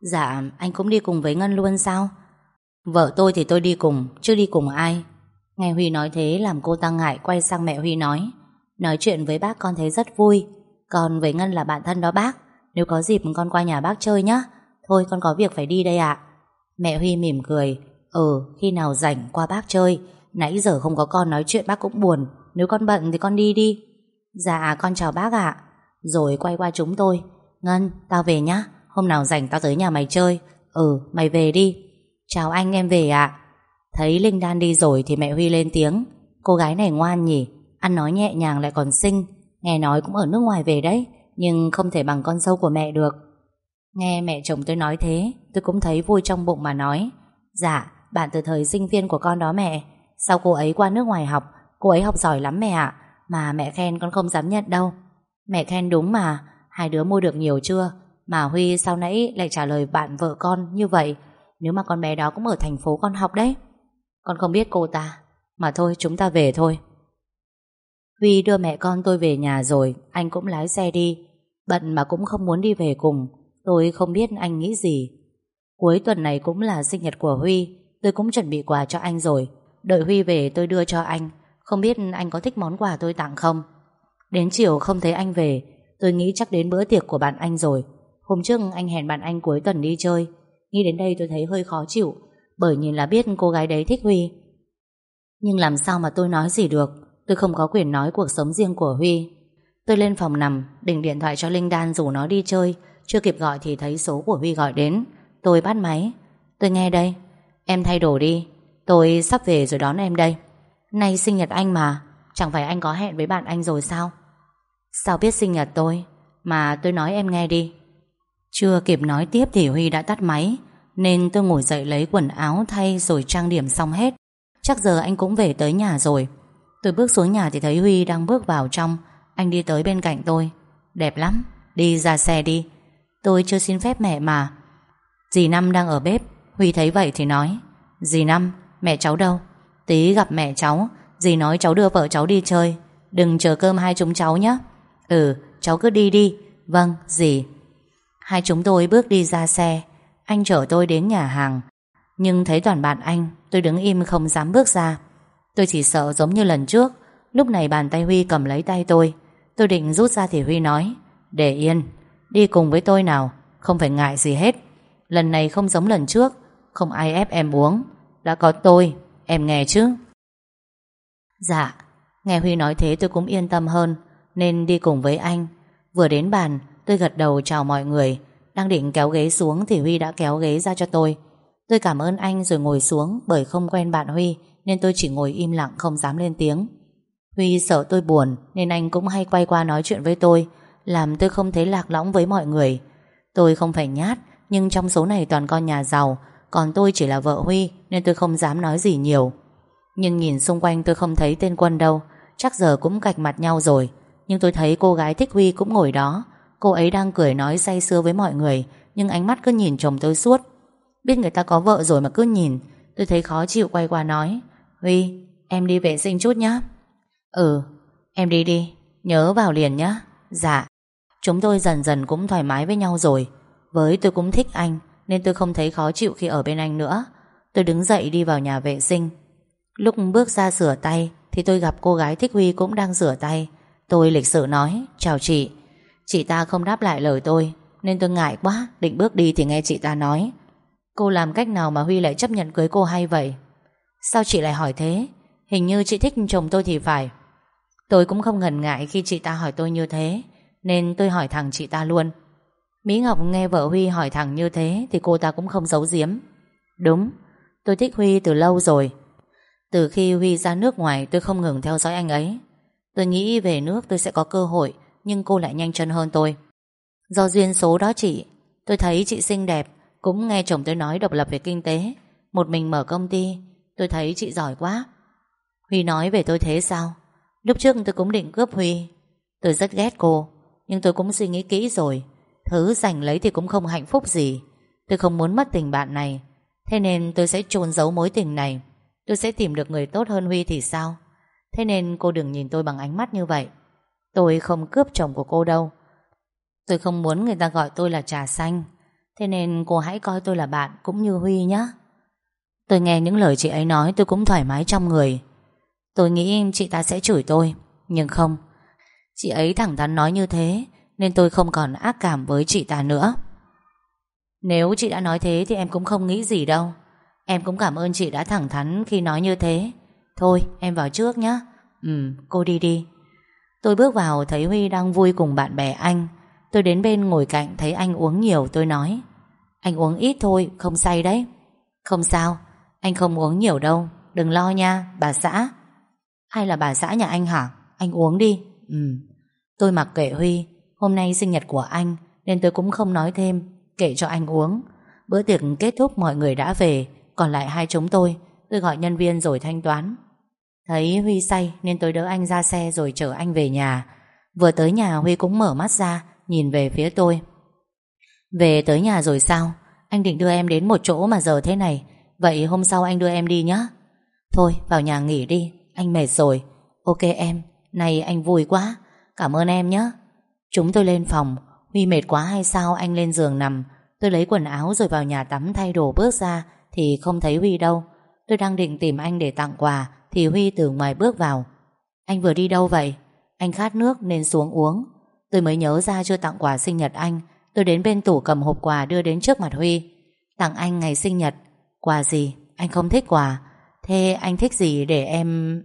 Dạ anh cũng đi cùng với Ngân luôn sao? Vợ tôi thì tôi đi cùng Chứ đi cùng ai? Nghe Huy nói thế làm cô ta ngại quay sang mẹ Huy nói. Nói chuyện với bác con thấy rất vui. Còn với Ngân là bạn thân đó bác. Nếu có dịp con qua nhà bác chơi nhé Thôi con có việc phải đi đây ạ. Mẹ Huy mỉm cười. Ừ khi nào rảnh qua bác chơi. Nãy giờ không có con nói chuyện bác cũng buồn. Nếu con bận thì con đi đi. Dạ con chào bác ạ. Rồi quay qua chúng tôi. Ngân, tao về nhá. Hôm nào rảnh tao tới nhà mày chơi. Ừ mày về đi. Chào anh, em về ạ. Thấy Linh Đan đi rồi thì mẹ Huy lên tiếng. Cô gái này ngoan nhỉ. Ăn nói nhẹ nhàng lại còn xinh. Nghe nói cũng ở nước ngoài về đấy, Nhưng không thể bằng con dâu của mẹ được. Nghe mẹ chồng tôi nói thế, Tôi cũng thấy vui trong bụng mà nói. Dạ bạn từ thời sinh viên của con đó mẹ. Sau cô ấy qua nước ngoài học, Cô ấy học giỏi lắm mẹ ạ. Mà mẹ khen con không dám nhận đâu. Mẹ khen đúng mà, Hai đứa mua được nhiều chưa? Mà Huy sau nãy lại trả lời bạn vợ con như vậy. Nếu mà con bé đó cũng ở thành phố con học đấy. Con không biết cô ta. Mà thôi, chúng ta về thôi. Huy đưa mẹ con tôi về nhà rồi, Anh cũng lái xe đi. Bận mà cũng không muốn đi về cùng. Tôi không biết anh nghĩ gì. Cuối tuần này cũng là sinh nhật của Huy. Tôi cũng chuẩn bị quà cho anh rồi. Đợi Huy về tôi đưa cho anh. Không biết anh có thích món quà tôi tặng không? Đến chiều không thấy anh về, Tôi nghĩ chắc đến bữa tiệc của bạn anh rồi. Hôm trước anh hẹn bạn anh cuối tuần đi chơi. Nghĩ đến đây tôi thấy hơi khó chịu, Bởi nhìn là biết cô gái đấy thích Huy. Nhưng làm sao mà tôi nói gì được? Tôi không có quyền nói cuộc sống riêng của Huy. Tôi lên phòng nằm Định điện thoại cho Linh Đan rủ nó đi chơi. Chưa kịp gọi thì thấy số của Huy gọi đến. Tôi bắt máy. Tôi nghe đây. Em thay đồ đi. Tôi sắp về rồi đón em đây. Nay sinh nhật anh mà. Chẳng phải anh có hẹn với bạn anh rồi sao? Sao biết sinh nhật tôi? Mà tôi nói em nghe đi. Chưa kịp nói tiếp thì Huy đã tắt máy, Nên tôi ngồi dậy lấy quần áo thay Rồi trang điểm xong hết. Chắc giờ anh cũng về tới nhà rồi. Tôi bước xuống nhà thì thấy Huy đang bước vào trong. Anh đi tới bên cạnh tôi. Đẹp lắm, đi ra xe đi. Tôi chưa xin phép mẹ mà. Dì Năm đang ở bếp. Huy thấy vậy thì nói Dì Năm, mẹ cháu đâu? Tí gặp mẹ cháu. Dì nói cháu đưa vợ cháu đi chơi. Đừng chờ cơm hai chúng cháu nhé. Ừ, cháu cứ đi đi. Vâng, dì. Hai chúng tôi bước đi ra xe. Anh chở tôi đến nhà hàng. Nhưng thấy toàn bạn anh Tôi đứng im không dám bước ra. Tôi chỉ sợ giống như lần trước. Lúc này bàn tay Huy cầm lấy tay tôi. Tôi định rút ra thì Huy nói Để yên, đi cùng với tôi nào Không phải ngại gì hết. Lần này không giống lần trước Không ai ép em uống. Đã có tôi, em nghe chứ? Dạ Nghe Huy nói thế tôi cũng yên tâm hơn Nên đi cùng với anh. Vừa đến bàn tôi gật đầu chào mọi người. Đang định kéo ghế xuống Thì Huy đã kéo ghế ra cho tôi. Tôi cảm ơn anh rồi ngồi xuống Bởi không quen bạn Huy. Nên tôi chỉ ngồi im lặng không dám lên tiếng. Huy sợ tôi buồn Nên anh cũng hay quay qua nói chuyện với tôi, Làm tôi không thấy lạc lõng với mọi người. Tôi không phải nhát, Nhưng trong số này toàn con nhà giàu, Còn tôi chỉ là vợ Huy Nên tôi không dám nói gì nhiều. Nhưng nhìn xung quanh tôi không thấy tên Quân đâu, Chắc giờ cũng cạch mặt nhau rồi. Nhưng tôi thấy cô gái thích Huy cũng ngồi đó. Cô ấy đang cười nói say sưa với mọi người, Nhưng ánh mắt cứ nhìn chồng tôi suốt. Biết người ta có vợ rồi mà cứ nhìn, Tôi thấy khó chịu quay qua nói. Huy, em đi vệ sinh chút nhé. Ừ, em đi đi, nhớ vào liền nhé. Dạ, chúng tôi dần dần cũng thoải mái với nhau rồi. Với tôi cũng thích anh, nên tôi không thấy khó chịu khi ở bên anh nữa. Tôi đứng dậy đi vào nhà vệ sinh. Lúc bước ra rửa tay, thì tôi gặp cô gái thích Huy cũng đang rửa tay. Tôi lịch sự nói, chào chị. Chị ta không đáp lại lời tôi, nên tôi ngại quá, định bước đi thì nghe chị ta nói. Cô làm cách nào mà Huy lại chấp nhận cưới cô hay vậy? Sao chị lại hỏi thế? Hình như chị thích chồng tôi thì phải. Tôi cũng không ngần ngại khi chị ta hỏi tôi như thế, nên tôi hỏi thẳng chị ta luôn. Mỹ Ngọc nghe vợ Huy hỏi thẳng như thế thì cô ta cũng không giấu giếm. Đúng, tôi thích Huy từ lâu rồi. Từ khi Huy ra nước ngoài tôi không ngừng theo dõi anh ấy. Tôi nghĩ về nước tôi sẽ có cơ hội, nhưng cô lại nhanh chân hơn tôi. Do duyên số đó chị, tôi thấy chị xinh đẹp, cũng nghe chồng tôi nói độc lập về kinh tế, một mình mở công ty, tôi thấy chị giỏi quá. Huy nói về tôi thế sao? Lúc trước tôi cũng định cướp Huy. Tôi rất ghét cô, nhưng tôi cũng suy nghĩ kỹ rồi. Thứ giành lấy thì cũng không hạnh phúc gì. Tôi không muốn mất tình bạn này. Thế nên tôi sẽ trôn giấu mối tình này. Tôi sẽ tìm được người tốt hơn Huy thì sao? Thế nên cô đừng nhìn tôi bằng ánh mắt như vậy. Tôi không cướp chồng của cô đâu. Tôi không muốn người ta gọi tôi là trà xanh. Thế nên cô hãy coi tôi là bạn cũng như Huy nhé. Tôi nghe những lời chị ấy nói tôi cũng thoải mái trong người. Tôi nghĩ chị ta sẽ chửi tôi, Nhưng không. Chị ấy thẳng thắn nói như thế, Nên tôi không còn ác cảm với chị ta nữa. Nếu chị đã nói thế Thì em cũng không nghĩ gì đâu. Em cũng cảm ơn chị đã thẳng thắn khi nói như thế. Thôi, em vào trước nhé Ừ cô đi đi. Tôi bước vào thấy Huy đang vui cùng bạn bè anh. Tôi đến bên ngồi cạnh Thấy anh uống nhiều, tôi nói, Anh uống ít thôi, không say đấy. Không sao. Anh không uống nhiều đâu, Đừng lo nha, bà xã ai là bà xã nhà anh hả? Anh uống đi. Ừ. Tôi mặc kệ Huy. Hôm nay sinh nhật của anh, nên tôi cũng không nói thêm. Kể cho anh uống. Bữa tiệc kết thúc, mọi người đã về. Còn lại hai chúng tôi. Tôi gọi nhân viên rồi thanh toán. Thấy Huy say, nên tôi đỡ anh ra xe rồi chở anh về nhà. Vừa tới nhà, Huy cũng mở mắt ra, nhìn về phía tôi. Về tới nhà rồi sao? Anh định đưa em đến một chỗ mà giờ thế này. Vậy hôm sau anh đưa em đi nhé. Thôi, vào nhà nghỉ đi. Anh mệt rồi. Ok em. Này, anh vui quá. Cảm ơn em nhé Chúng tôi lên phòng. Huy mệt quá hay sao anh lên giường nằm. Tôi lấy quần áo rồi vào nhà tắm thay đồ bước ra Thì không thấy Huy đâu. Tôi đang định tìm anh để tặng quà Thì Huy từ ngoài bước vào. Anh vừa đi đâu vậy? Anh khát nước nên xuống uống. Tôi mới nhớ ra chưa tặng quà sinh nhật anh. Tôi đến bên tủ cầm hộp quà đưa đến trước mặt Huy. Tặng anh ngày sinh nhật. Quà gì? Anh không thích quà. Thế anh thích gì để em...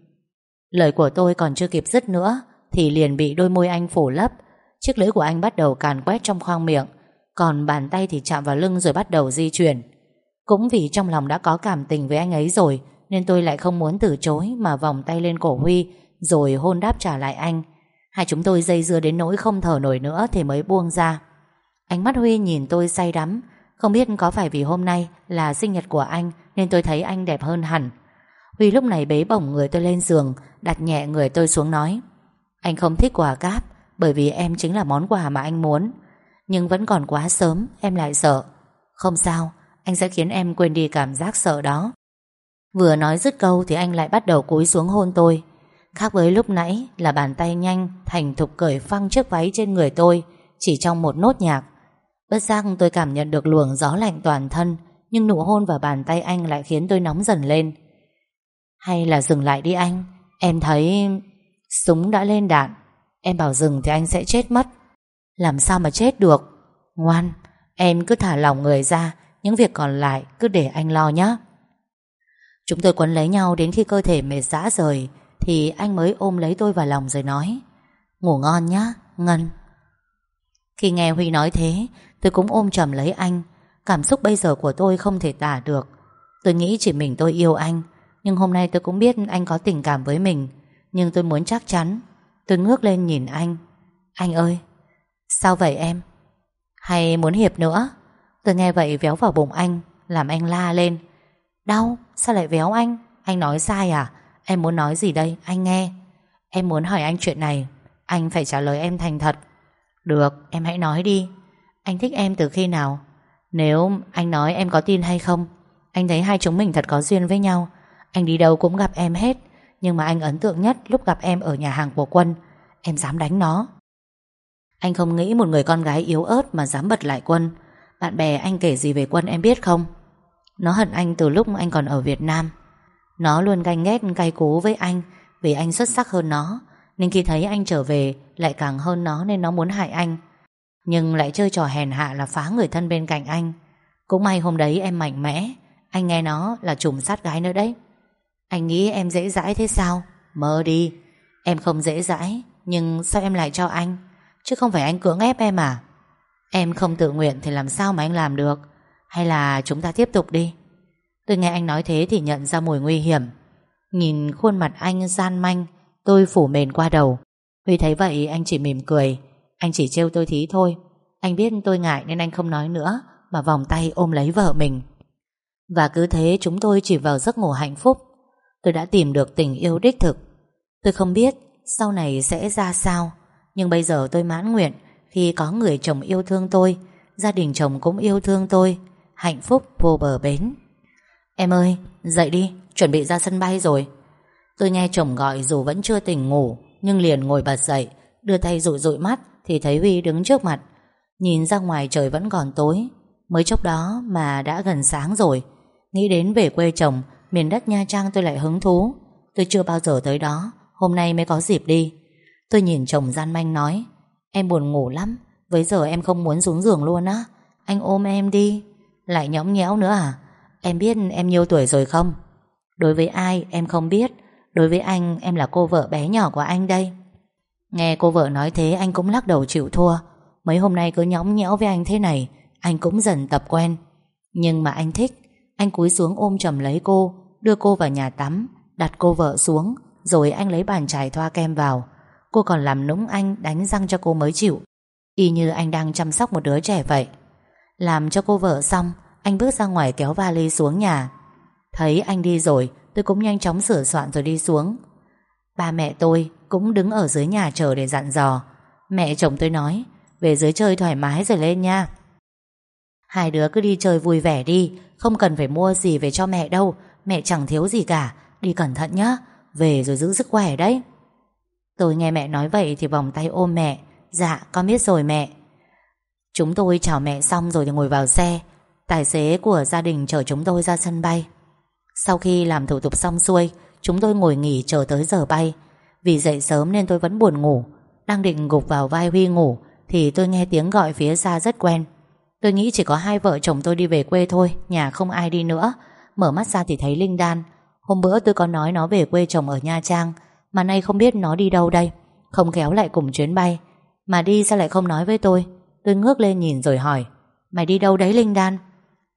Lời của tôi còn chưa kịp dứt nữa, Thì liền bị đôi môi anh phủ lấp. Chiếc lưỡi của anh bắt đầu càn quét trong khoang miệng, Còn bàn tay thì chạm vào lưng rồi bắt đầu di chuyển. Cũng vì trong lòng đã có cảm tình với anh ấy rồi, Nên tôi lại không muốn từ chối Mà vòng tay lên cổ Huy, Rồi hôn đáp trả lại anh. Hai chúng tôi dây dưa đến nỗi không thở nổi nữa Thì mới buông ra. Ánh mắt Huy nhìn tôi say đắm không biết có phải vì hôm nay là sinh nhật của anh Nên tôi thấy anh đẹp hơn hẳn. Huy lúc này bế bổng người tôi lên giường, Đặt nhẹ người tôi xuống nói, Anh không thích quà cáp, Bởi vì em chính là món quà mà anh muốn. Nhưng vẫn còn quá sớm, Em lại sợ. Không sao, Anh sẽ khiến em quên đi cảm giác sợ đó. Vừa nói dứt câu Thì anh lại bắt đầu cúi xuống hôn tôi. Khác với lúc nãy là bàn tay nhanh, Thành thục cởi phăng chiếc váy trên người tôi, Chỉ trong một nốt nhạc. Bất giác tôi cảm nhận được luồng gió lạnh toàn thân, Nhưng nụ hôn vào bàn tay anh lại khiến tôi nóng dần lên. Hay là dừng lại đi anh, Em thấy Súng đã lên đạn, Em bảo dừng thì anh sẽ chết mất. Làm sao mà chết được? Ngoan, Em cứ thả lòng người ra, Những việc còn lại cứ để anh lo nhé Chúng tôi quấn lấy nhau đến khi cơ thể mệt rã rời, Thì anh mới ôm lấy tôi vào lòng rồi nói, Ngủ ngon nhá, Ngân. Khi nghe Huy nói thế Tôi cũng ôm chầm lấy anh. Cảm xúc bây giờ của tôi không thể tả được. Tôi nghĩ chỉ mình tôi yêu anh. Nhưng hôm nay tôi cũng biết anh có tình cảm với mình. Nhưng tôi muốn chắc chắn, Tôi ngước lên nhìn anh. Anh ơi, Sao vậy em? Hay muốn hiệp nữa? Tôi nghe vậy véo vào bụng anh, Làm anh la lên. Đau, sao lại véo anh? Anh nói sai à? Em muốn nói gì đây? Anh nghe. Em muốn hỏi anh chuyện này. Anh phải trả lời em thành thật. Được, em hãy nói đi. Anh thích em từ khi nào? Nếu anh nói em có tin hay không, Anh thấy hai chúng mình thật có duyên với nhau. Anh đi đâu cũng gặp em hết, Nhưng mà anh ấn tượng nhất lúc gặp em ở nhà hàng của Quân. Em dám đánh nó. Anh không nghĩ một người con gái yếu ớt Mà dám bật lại Quân. Bạn bè anh kể gì về Quân em biết không? Nó hận anh từ lúc anh còn ở Việt Nam. Nó luôn ganh ghét, cay cú với anh Vì anh xuất sắc hơn nó. Nên khi thấy anh trở về, Lại càng hơn nó nên nó muốn hại anh. Nhưng lại chơi trò hèn hạ là phá người thân bên cạnh anh. Cũng may hôm đấy em mạnh mẽ, Anh nghe nó là trùm sát gái nữa đấy. Anh nghĩ em dễ dãi thế sao? Mơ đi. Em không dễ dãi, Nhưng sao em lại cho anh? Chứ không phải anh cưỡng ép em à? Em không tự nguyện thì làm sao mà anh làm được? Hay là chúng ta tiếp tục đi? Tôi nghe anh nói thế thì nhận ra mùi nguy hiểm. Nhìn khuôn mặt anh gian manh, Tôi phủ mền qua đầu. Huy thấy vậy anh chỉ mỉm cười anh chỉ trêu tôi thí thôi. Anh biết tôi ngại nên anh không nói nữa, Mà vòng tay ôm lấy vợ mình. Và cứ thế chúng tôi chỉ vào giấc ngủ hạnh phúc. Tôi đã tìm được tình yêu đích thực. Tôi không biết sau này sẽ ra sao, Nhưng bây giờ tôi mãn nguyện Khi có người chồng yêu thương tôi, Gia đình chồng cũng yêu thương tôi, Hạnh phúc vô bờ bến. Em ơi, dậy đi, Chuẩn bị ra sân bay rồi. Tôi nghe chồng gọi dù vẫn chưa tỉnh ngủ, Nhưng liền ngồi bật dậy, Đưa tay rụi rụi mắt. Thì thấy Huy đứng trước mặt. Nhìn ra ngoài trời vẫn còn tối. Mới chốc đó mà đã gần sáng rồi. Nghĩ đến về quê chồng, Miền đất Nha Trang tôi lại hứng thú. Tôi chưa bao giờ tới đó, Hôm nay mới có dịp đi. Tôi nhìn chồng gian manh nói, Em buồn ngủ lắm, Với giờ em không muốn xuống giường luôn á. Anh ôm em đi. Lại nhõng nhẽo nữa à? Em biết em nhiêu tuổi rồi không? Đối với ai em không biết. Đối với anh, em là cô vợ bé nhỏ của anh đây. Nghe cô vợ nói thế, Anh cũng lắc đầu chịu thua. Mấy hôm nay cứ nhõng nhẽo với anh thế này, Anh cũng dần tập quen. Nhưng mà anh thích, Anh cúi xuống ôm chầm lấy cô, Đưa cô vào nhà tắm, Đặt cô vợ xuống, Rồi anh lấy bàn chải thoa kem vào. Cô còn làm nũng anh, đánh răng cho cô mới chịu. Y như anh đang chăm sóc một đứa trẻ vậy. Làm cho cô vợ xong, Anh bước ra ngoài kéo vali xuống nhà. Thấy anh đi rồi, Tôi cũng nhanh chóng sửa soạn rồi đi xuống. Ba mẹ tôi cũng đứng ở dưới nhà chờ để dặn dò. Mẹ chồng tôi nói, Về dưới chơi thoải mái rồi lên nha. Hai đứa cứ đi chơi vui vẻ đi, Không cần phải mua gì về cho mẹ đâu, Mẹ chẳng thiếu gì cả, Đi cẩn thận nhá, Về rồi giữ sức khỏe đấy. Tôi nghe mẹ nói vậy thì vòng tay ôm mẹ Dạ con biết rồi mẹ. Chúng tôi chào mẹ xong rồi thì ngồi vào xe, Tài xế của gia đình chở chúng tôi ra sân bay. Sau khi làm thủ tục xong xuôi, Chúng tôi ngồi nghỉ chờ tới giờ bay. Vì dậy sớm nên tôi vẫn buồn ngủ. Đang định gục vào vai Huy ngủ, Thì tôi nghe tiếng gọi phía xa rất quen. Tôi nghĩ chỉ có hai vợ chồng tôi đi về quê thôi, Nhà không ai đi nữa. Mở mắt ra thì thấy Linh Đan. Hôm bữa tôi có nói nó về quê chồng ở Nha Trang, Mà nay không biết nó đi đâu đây. Không kéo lại cùng chuyến bay. Mà đi sao lại không nói với tôi? Tôi ngước lên nhìn rồi hỏi, Mày đi đâu đấy, Linh Đan?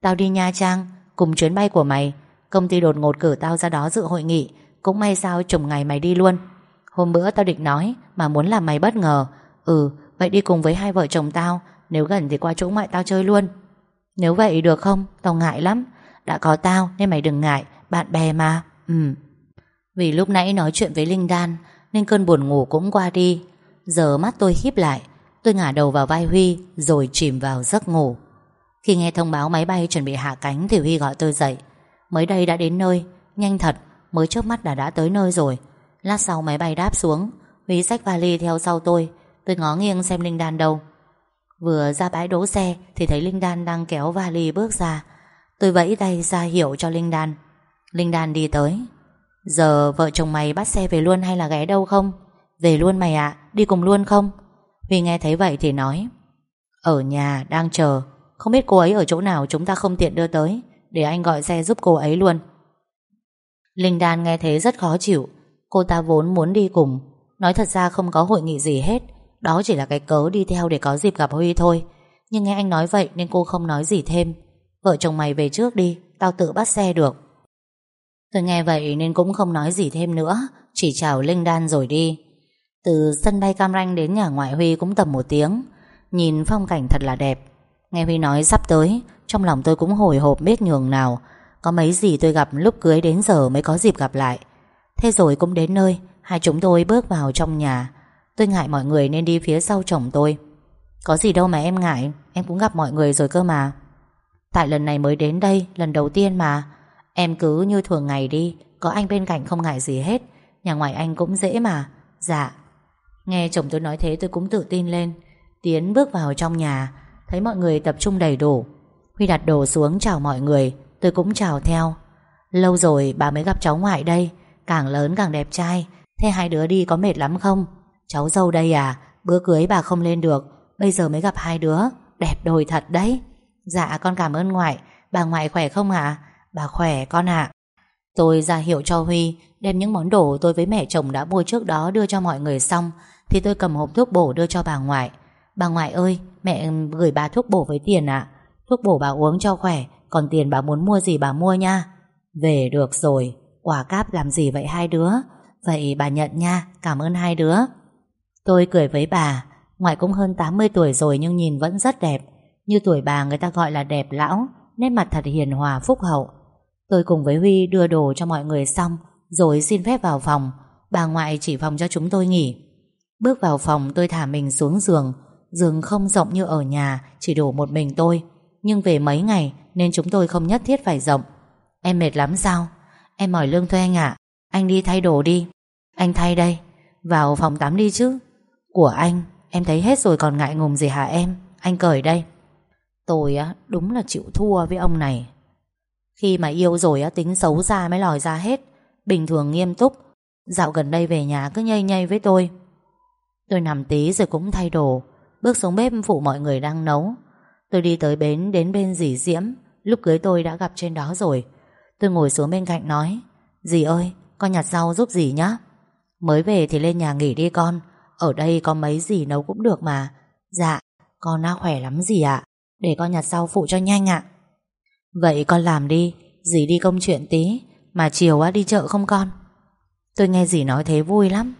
Tao đi Nha Trang, Cùng chuyến bay của mày. Công ty đột ngột cử tao ra đó dự hội nghị. Cũng may sao trùng ngày mày đi luôn. Hôm bữa tao định nói Mà muốn làm mày bất ngờ. Ừ vậy đi cùng với hai vợ chồng tao, Nếu gần thì qua chỗ ngoại tao chơi luôn. Nếu vậy được không? Tao ngại lắm. Đã có tao nên mày đừng ngại, Bạn bè mà. Ừ. Vì lúc nãy nói chuyện với Linh Đan Nên cơn buồn ngủ cũng qua đi. Giờ mắt tôi híp lại, Tôi ngả đầu vào vai Huy Rồi chìm vào giấc ngủ. Khi nghe thông báo máy bay chuẩn bị hạ cánh Thì Huy gọi tôi dậy. Mới đây đã đến nơi, Nhanh thật, Mới chớp mắt đã đã tới nơi rồi. Lát sau máy bay đáp xuống. Huy sách vali theo sau tôi. Tôi ngó nghiêng xem Linh Đan đâu. Vừa ra bãi đỗ xe Thì thấy Linh Đan đang kéo vali bước ra. Tôi vẫy tay ra hiệu cho Linh Đan. Linh Đan đi tới. Giờ vợ chồng mày bắt xe về luôn hay là ghé đâu không? Về luôn mày ạ. Đi cùng luôn không? Huy nghe thấy vậy thì nói. Ở nhà đang chờ. Không biết cô ấy ở chỗ nào chúng ta không tiện đưa tới. Để anh gọi xe giúp cô ấy luôn. Linh Đan nghe thế rất khó chịu. Cô ta vốn muốn đi cùng. Nói thật ra không có hội nghị gì hết. Đó chỉ là cái cớ đi theo để có dịp gặp Huy thôi. Nhưng nghe anh nói vậy nên cô không nói gì thêm. Vợ chồng mày về trước đi, Tao tự bắt xe được. Tôi nghe vậy nên cũng không nói gì thêm nữa, Chỉ chào Linh Đan rồi đi. Từ sân bay Cam Ranh đến nhà ngoại Huy cũng tầm một tiếng. Nhìn phong cảnh thật là đẹp. Nghe Huy nói sắp tới, Trong lòng tôi cũng hồi hộp biết nhường nào. Có mấy gì tôi gặp lúc cưới đến giờ mới có dịp gặp lại. Thế rồi cũng đến nơi, Hai chúng tôi bước vào trong nhà. Tôi ngại mọi người nên đi phía sau chồng tôi. Có gì đâu mà em ngại, Em cũng gặp mọi người rồi cơ mà. Tại lần này mới đến đây, Lần đầu tiên mà. Em cứ như thường ngày đi, Có anh bên cạnh không ngại gì hết. Nhà ngoại anh cũng dễ mà. Dạ. Nghe chồng tôi nói thế tôi cũng tự tin lên. Tiến bước vào trong nhà, Thấy mọi người tập trung đầy đủ. Huy đặt đồ xuống chào mọi người, Tôi cũng chào theo. Lâu rồi bà mới gặp cháu ngoại đây. Càng lớn càng đẹp trai. Thế hai đứa đi có mệt lắm không? Cháu dâu đây à Bữa cưới bà không lên được, Bây giờ mới gặp hai đứa. Đẹp đôi thật đấy. Dạ con cảm ơn ngoại. Bà ngoại khỏe không ạ? Bà khỏe, con ạ. Tôi ra hiệu cho Huy, Đem những món đồ tôi với mẹ chồng đã mua trước đó Đưa cho mọi người xong, Thì tôi cầm hộp thuốc bổ đưa cho bà ngoại. Bà ngoại ơi, mẹ gửi bà thuốc bổ với tiền ạ. Thuốc bổ bà uống cho khỏe, Còn tiền bà muốn mua gì bà mua nha. Về được rồi. Quả cáp làm gì vậy hai đứa? Vậy bà nhận nha, Cảm ơn hai đứa. Tôi cười với bà, Ngoại cũng hơn 80 tuổi rồi nhưng nhìn vẫn rất đẹp. Như tuổi bà người ta gọi là đẹp lão, Nét mặt thật hiền hòa, phúc hậu. Tôi cùng với Huy đưa đồ cho mọi người xong, Rồi xin phép vào phòng. Bà ngoại chỉ phòng cho chúng tôi nghỉ. Bước vào phòng, tôi thả mình xuống giường. Giường không rộng như ở nhà, Chỉ đủ một mình tôi. Nhưng về mấy ngày, nên chúng tôi không nhất thiết phải rộng. Em mệt lắm sao? Em mỏi lương thuê anh ạ. Anh đi thay đồ đi. Anh thay đây. Vào phòng tắm đi chứ. Của anh, Em thấy hết rồi còn ngại ngùng gì hả em? Anh cởi đây. Tôi á, đúng là chịu thua với ông này. Khi mà yêu rồi á, tính xấu ra mới lòi ra hết. Bình thường nghiêm túc. Dạo gần đây về nhà cứ nhây nhây với tôi. Tôi nằm tí rồi cũng thay đồ. Bước xuống bếp phụ mọi người đang nấu. Tôi đi tới bến, đến bên dì Diễm. Lúc cưới tôi đã gặp trên đó rồi. Tôi ngồi xuống bên cạnh nói, Dì ơi, con nhặt rau giúp dì nhá. Mới về thì lên nhà nghỉ đi con. Ở đây có mấy gì nấu cũng được mà. Dạ con đã khỏe lắm dì ạ. Để con nhặt rau phụ cho nhanh ạ. Vậy con làm đi, Dì đi công chuyện tí, Mà chiều á, đi chợ không con. Tôi nghe dì nói thế vui lắm.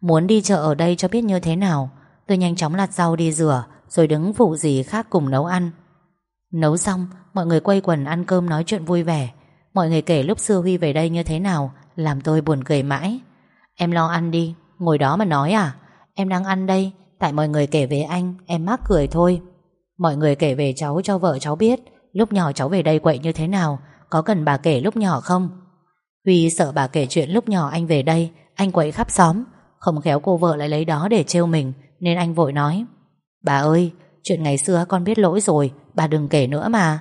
Muốn đi chợ ở đây cho biết như thế nào, Tôi nhanh chóng lặt rau đi rửa, Rồi đứng phụ dì khác cùng nấu ăn. Nấu xong, Mọi người quay quần ăn cơm nói chuyện vui vẻ. Mọi người kể lúc xưa Huy về đây như thế nào Làm tôi buồn cười mãi. Em lo ăn đi, ngồi đó mà nói à? Em đang ăn đây Tại mọi người kể về anh, em mắc cười thôi. Mọi người kể về cháu cho vợ cháu biết Lúc nhỏ cháu về đây quậy như thế nào Có cần bà kể lúc nhỏ không? Huy sợ bà kể chuyện lúc nhỏ anh về đây Anh quậy khắp xóm. Không khéo cô vợ lại lấy đó để trêu mình Nên anh vội nói. Bà ơi, chuyện ngày xưa con biết lỗi rồi Bà đừng kể nữa mà.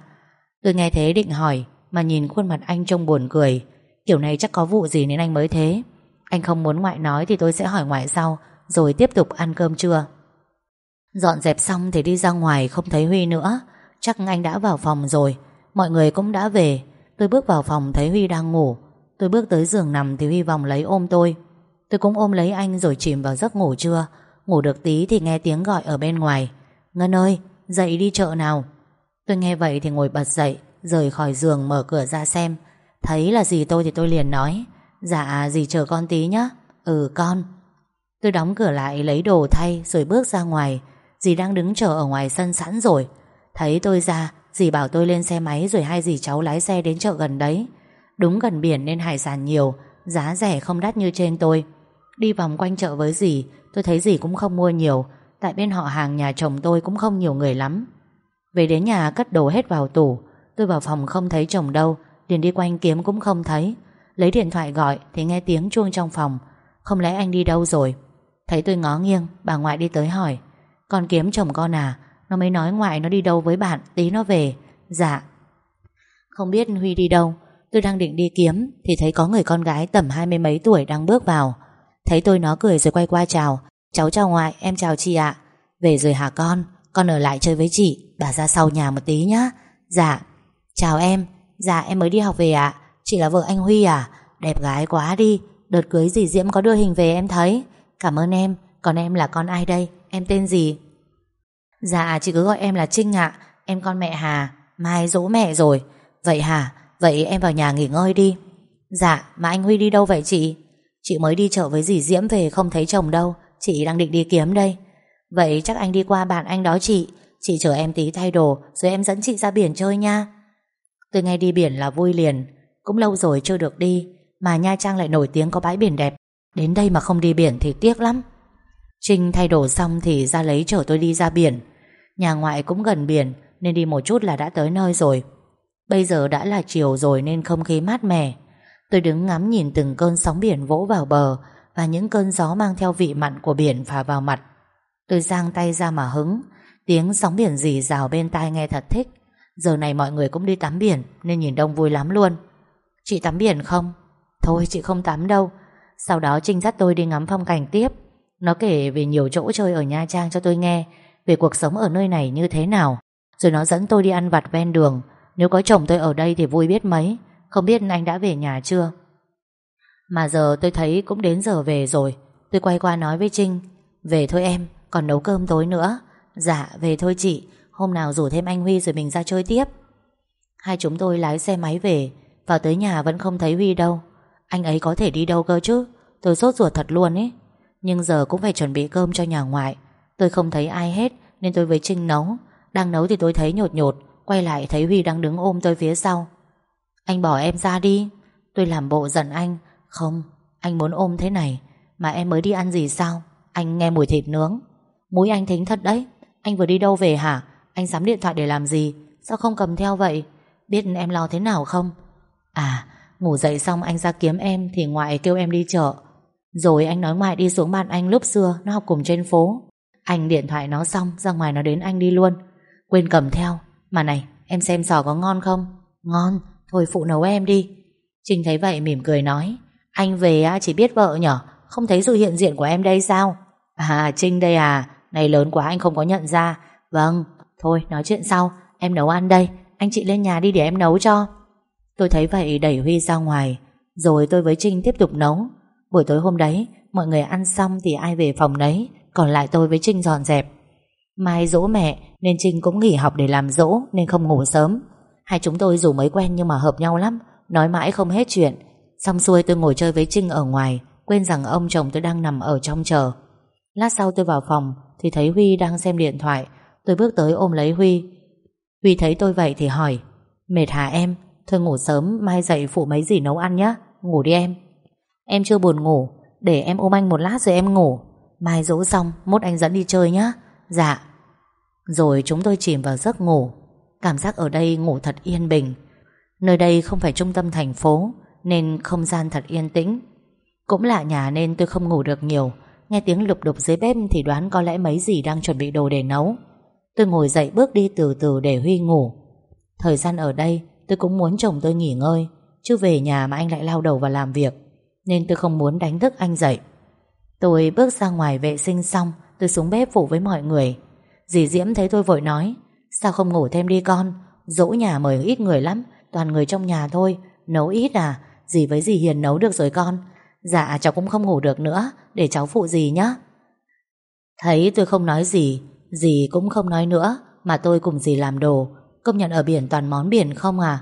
Tôi nghe thế định hỏi mà nhìn khuôn mặt anh trông buồn cười. Kiểu này chắc có vụ gì nên anh mới thế. Anh không muốn ngoại nói thì tôi sẽ hỏi ngoại sau, Rồi tiếp tục ăn cơm trưa. Dọn dẹp xong thì đi ra ngoài Không thấy Huy nữa. Chắc anh đã vào phòng rồi, Mọi người cũng đã về. Tôi bước vào phòng thấy Huy đang ngủ. Tôi bước tới giường nằm thì Huy vòng lấy ôm tôi. Tôi cũng ôm lấy anh rồi chìm vào giấc ngủ trưa. Ngủ được tí thì nghe tiếng gọi ở bên ngoài. Ngân ơi, dậy đi chợ nào. Tôi nghe vậy thì ngồi bật dậy. Rời khỏi giường mở cửa ra xem. Thấy là gì tôi thì tôi liền nói Dạ gì chờ con tí nhá. Ừ con. Tôi đóng cửa lại lấy đồ thay rồi bước ra ngoài. Dì đang đứng chờ ở ngoài sân sẵn rồi. Thấy tôi ra, Dì bảo tôi lên xe máy rồi hai dì cháu lái xe đến chợ gần đấy. Đúng gần biển nên hải sản nhiều, Giá rẻ không đắt như trên tôi. Đi vòng quanh chợ với dì, Tôi thấy dì cũng không mua nhiều. Tại bên họ hàng nhà chồng tôi cũng không nhiều người lắm. Về đến nhà cất đồ hết vào tủ. Tôi vào phòng không thấy chồng đâu, liền đi quanh kiếm cũng không thấy. Lấy điện thoại gọi thì nghe tiếng chuông trong phòng. Không lẽ anh đi đâu rồi? Thấy tôi ngó nghiêng, Bà ngoại đi tới hỏi. Con kiếm chồng con à? Nó mới nói ngoại nó đi đâu với bạn, Tí nó về. Dạ. Không biết Huy đi đâu. Tôi đang định đi kiếm Thì thấy có người con gái tầm hai mươi mấy tuổi đang bước vào. Thấy tôi nó cười rồi quay qua chào. Cháu chào ngoại, em chào chị ạ. Về rồi hả con? Con ở lại chơi với chị. Bà ra sau nhà một tí nhá. Dạ. Chào em Dạ em mới đi học về ạ. Chị là vợ anh Huy à? Đẹp gái quá đi, Đợt cưới dì Diễm có đưa hình về em thấy. Cảm ơn em, Còn em là con ai đây? Em tên gì? Dạ chị cứ gọi em là Trinh ạ. Em con mẹ Hà. Mai dỗ mẹ rồi. Vậy hả? Vậy em vào nhà nghỉ ngơi đi. Dạ mà anh Huy đi đâu vậy chị? Chị mới đi chợ với dì Diễm về không thấy chồng đâu. Chị đang định đi kiếm đây. Vậy chắc anh đi qua bạn anh đó chị. Chị chờ em tí thay đồ, Rồi em dẫn chị ra biển chơi nha. Tôi nghe đi biển là vui liền. Cũng lâu rồi chưa được đi Mà Nha Trang lại nổi tiếng có bãi biển đẹp. Đến đây mà không đi biển thì tiếc lắm. Trinh thay đồ xong thì ra lấy chở tôi đi ra biển. Nhà ngoại cũng gần biển Nên đi một chút là đã tới nơi rồi. Bây giờ đã là chiều rồi nên không khí mát mẻ. Tôi đứng ngắm nhìn từng cơn sóng biển vỗ vào bờ và những cơn gió mang theo vị mặn của biển phả vào mặt. Tôi giang tay ra mà hứng, tiếng sóng biển rì rào bên tai nghe thật thích. Giờ này mọi người cũng đi tắm biển nên nhìn đông vui lắm luôn. Chị tắm biển không? Thôi chị không tắm đâu. Sau đó Trinh dắt tôi đi ngắm phong cảnh tiếp. Nó kể về nhiều chỗ chơi ở Nha Trang cho tôi nghe, về cuộc sống ở nơi này như thế nào. Rồi nó dẫn tôi đi ăn vặt ven đường. Nếu có chồng tôi ở đây thì vui biết mấy. Không biết anh đã về nhà chưa? Mà giờ tôi thấy cũng đến giờ về rồi. Tôi quay qua nói với Trinh, về thôi em, còn nấu cơm tối nữa. Dạ, về thôi chị, hôm nào rủ thêm anh Huy rồi mình ra chơi tiếp. Hai chúng tôi lái xe máy về, vào tới nhà vẫn không thấy Huy đâu. Anh ấy có thể đi đâu cơ chứ? Tôi sốt ruột thật luôn ấy. Nhưng giờ cũng phải chuẩn bị cơm cho nhà ngoại. Tôi không thấy ai hết Nên tôi với Trinh nấu. Đang nấu thì tôi thấy nhột nhột Quay lại thấy Huy đang đứng ôm tôi phía sau. Anh bỏ em ra đi. Tôi làm bộ giận anh. Không, anh muốn ôm thế này Mà em mới đi ăn gì sao? Anh nghe mùi thịt nướng. Mũi anh thính thật đấy. Anh vừa đi đâu về hả? Anh sắm điện thoại để làm gì? Sao không cầm theo vậy? Biết em lo thế nào không? À Ngủ dậy xong anh ra kiếm em Thì ngoại kêu em đi chợ. Rồi anh nói ngoại đi xuống bạn anh lúc xưa, Nó học cùng trên phố. Anh điện thoại nó xong, ra ngoài nó đến anh đi luôn. Quên cầm theo. Mà này, em xem sò có ngon không? Ngon. Thôi phụ nấu em đi. Trinh thấy vậy mỉm cười nói. Anh về chỉ biết vợ nhở? Không thấy sự hiện diện của em đây sao? À Trinh đây à. Này lớn quá, anh không có nhận ra. Vâng Thôi, nói chuyện sau. Em nấu ăn đây. Anh chị lên nhà đi để em nấu cho. Tôi thấy vậy đẩy Huy ra ngoài. Rồi tôi với Trinh tiếp tục nấu. Buổi tối hôm đấy, Mọi người ăn xong thì ai về phòng đấy Còn lại tôi với Trinh dọn dẹp. Mai dỗ mẹ, nên Trinh cũng nghỉ học để làm dỗ, Nên không ngủ sớm. Hai chúng tôi dù mới quen nhưng mà hợp nhau lắm. Nói mãi không hết chuyện. Xong xuôi tôi ngồi chơi với Trinh ở ngoài. Quên rằng ông chồng tôi đang nằm ở trong chờ. Lát sau tôi vào phòng, Thì thấy Huy đang xem điện thoại. Tôi bước tới ôm lấy Huy. Huy thấy tôi vậy thì hỏi, Mệt hả em? Thôi ngủ sớm, mai dậy phụ mấy gì nấu ăn nhá, Ngủ đi em. Em chưa buồn ngủ, Để em ôm anh một lát rồi em ngủ. Mai dỗ xong, mốt anh dẫn đi chơi nhá. Dạ. Rồi chúng tôi chìm vào giấc ngủ. Cảm giác ở đây ngủ thật yên bình. Nơi đây không phải trung tâm thành phố, Nên không gian thật yên tĩnh. Cũng lạ nhà nên tôi không ngủ được nhiều. Nghe tiếng lục đục dưới bếp Thì đoán có lẽ mấy gì đang chuẩn bị đồ để nấu. Tôi ngồi dậy bước đi từ từ để Huy ngủ. Thời gian ở đây, Tôi cũng muốn chồng tôi nghỉ ngơi, Chứ về nhà mà anh lại lao đầu vào làm việc, Nên tôi không muốn đánh thức anh dậy. Tôi bước ra ngoài vệ sinh xong, Tôi xuống bếp phụ với mọi người. Dì Diễm thấy tôi vội nói, Sao không ngủ thêm đi con? Dỗ nhà mời ít người lắm, Toàn người trong nhà thôi, Nấu ít à? Dì với dì Hiền nấu được rồi con. Dạ cháu cũng không ngủ được nữa, Để cháu phụ dì nhé Thấy tôi không nói gì Dì cũng không nói nữa Mà tôi cùng dì làm đồ Công nhận ở biển toàn món biển không à.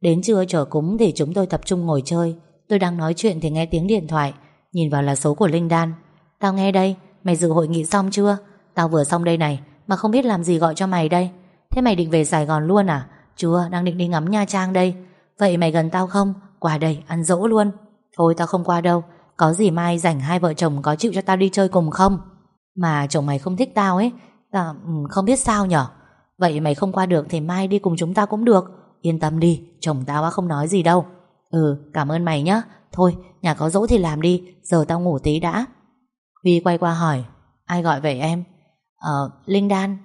Đến trưa chờ cúng thì chúng tôi tập trung ngồi chơi. Tôi đang nói chuyện thì nghe tiếng điện thoại Nhìn vào là số của Linh Đan. Tao nghe đây, mày dự hội nghị xong chưa? Tao vừa xong đây này Mà không biết làm gì gọi cho mày đây. Thế mày định về Sài Gòn luôn à? Chưa, đang định đi ngắm Nha Trang đây. Vậy mày gần tao không? Qua đây, ăn dỗ luôn. Thôi tao không qua đâu Có gì mai rảnh hai vợ chồng có chịu cho tao đi chơi cùng không? Mà chồng mày không thích tao ấy à, ừ, không biết sao nhở? Vậy mày không qua được thì mai đi cùng chúng ta cũng được. Yên tâm đi, chồng tao không nói gì đâu. Ừ, cảm ơn mày nhá. Thôi, nhà có dỗ thì làm đi Giờ tao ngủ tí đã. Huy quay qua hỏi Ai gọi vậy em? Ờ, Linh Đan.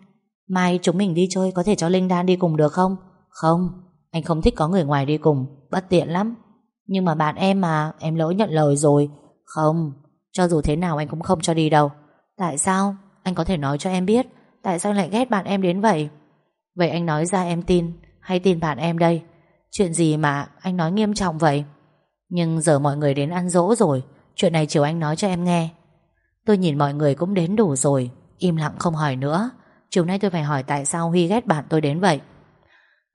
Mai chúng mình đi chơi có thể cho Linh Đan đi cùng được không? Không, anh không thích có người ngoài đi cùng Bất tiện lắm. Nhưng mà bạn em mà, em lỡ nhận lời rồi. Không, cho dù thế nào anh cũng không cho đi đâu. Tại sao? Anh có thể nói cho em biết, Tại sao lại ghét bạn em đến vậy? Vậy anh nói ra em tin, Hay tin bạn em đây? Chuyện gì mà anh nói nghiêm trọng vậy? Nhưng giờ mọi người đến ăn dỗ rồi, Chuyện này chiều anh nói cho em nghe. Tôi nhìn mọi người cũng đến đủ rồi, Im lặng không hỏi nữa. Chiều nay tôi phải hỏi tại sao Huy ghét bạn tôi đến vậy?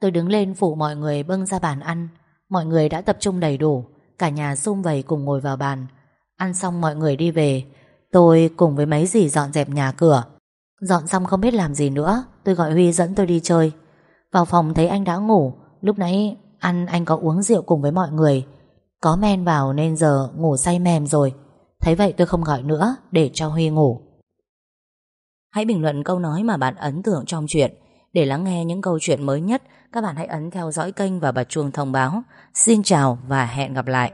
Tôi đứng lên phụ mọi người bưng ra bàn ăn. Mọi người đã tập trung đầy đủ, Cả nhà xung vầy cùng ngồi vào bàn. Ăn xong mọi người đi về Tôi cùng với mấy dì dọn dẹp nhà cửa. Dọn xong không biết làm gì nữa, Tôi gọi Huy dẫn tôi đi chơi. Vào phòng thấy anh đã ngủ. Lúc nãy ăn anh có uống rượu cùng với mọi người. Có men vào nên giờ ngủ say mềm rồi. Thấy vậy tôi không gọi nữa, Để cho Huy ngủ. Hãy bình luận câu nói mà bạn ấn tượng trong chuyện. Để lắng nghe những câu chuyện mới nhất, Các bạn hãy ấn theo dõi kênh và bật chuông thông báo. Xin chào và hẹn gặp lại.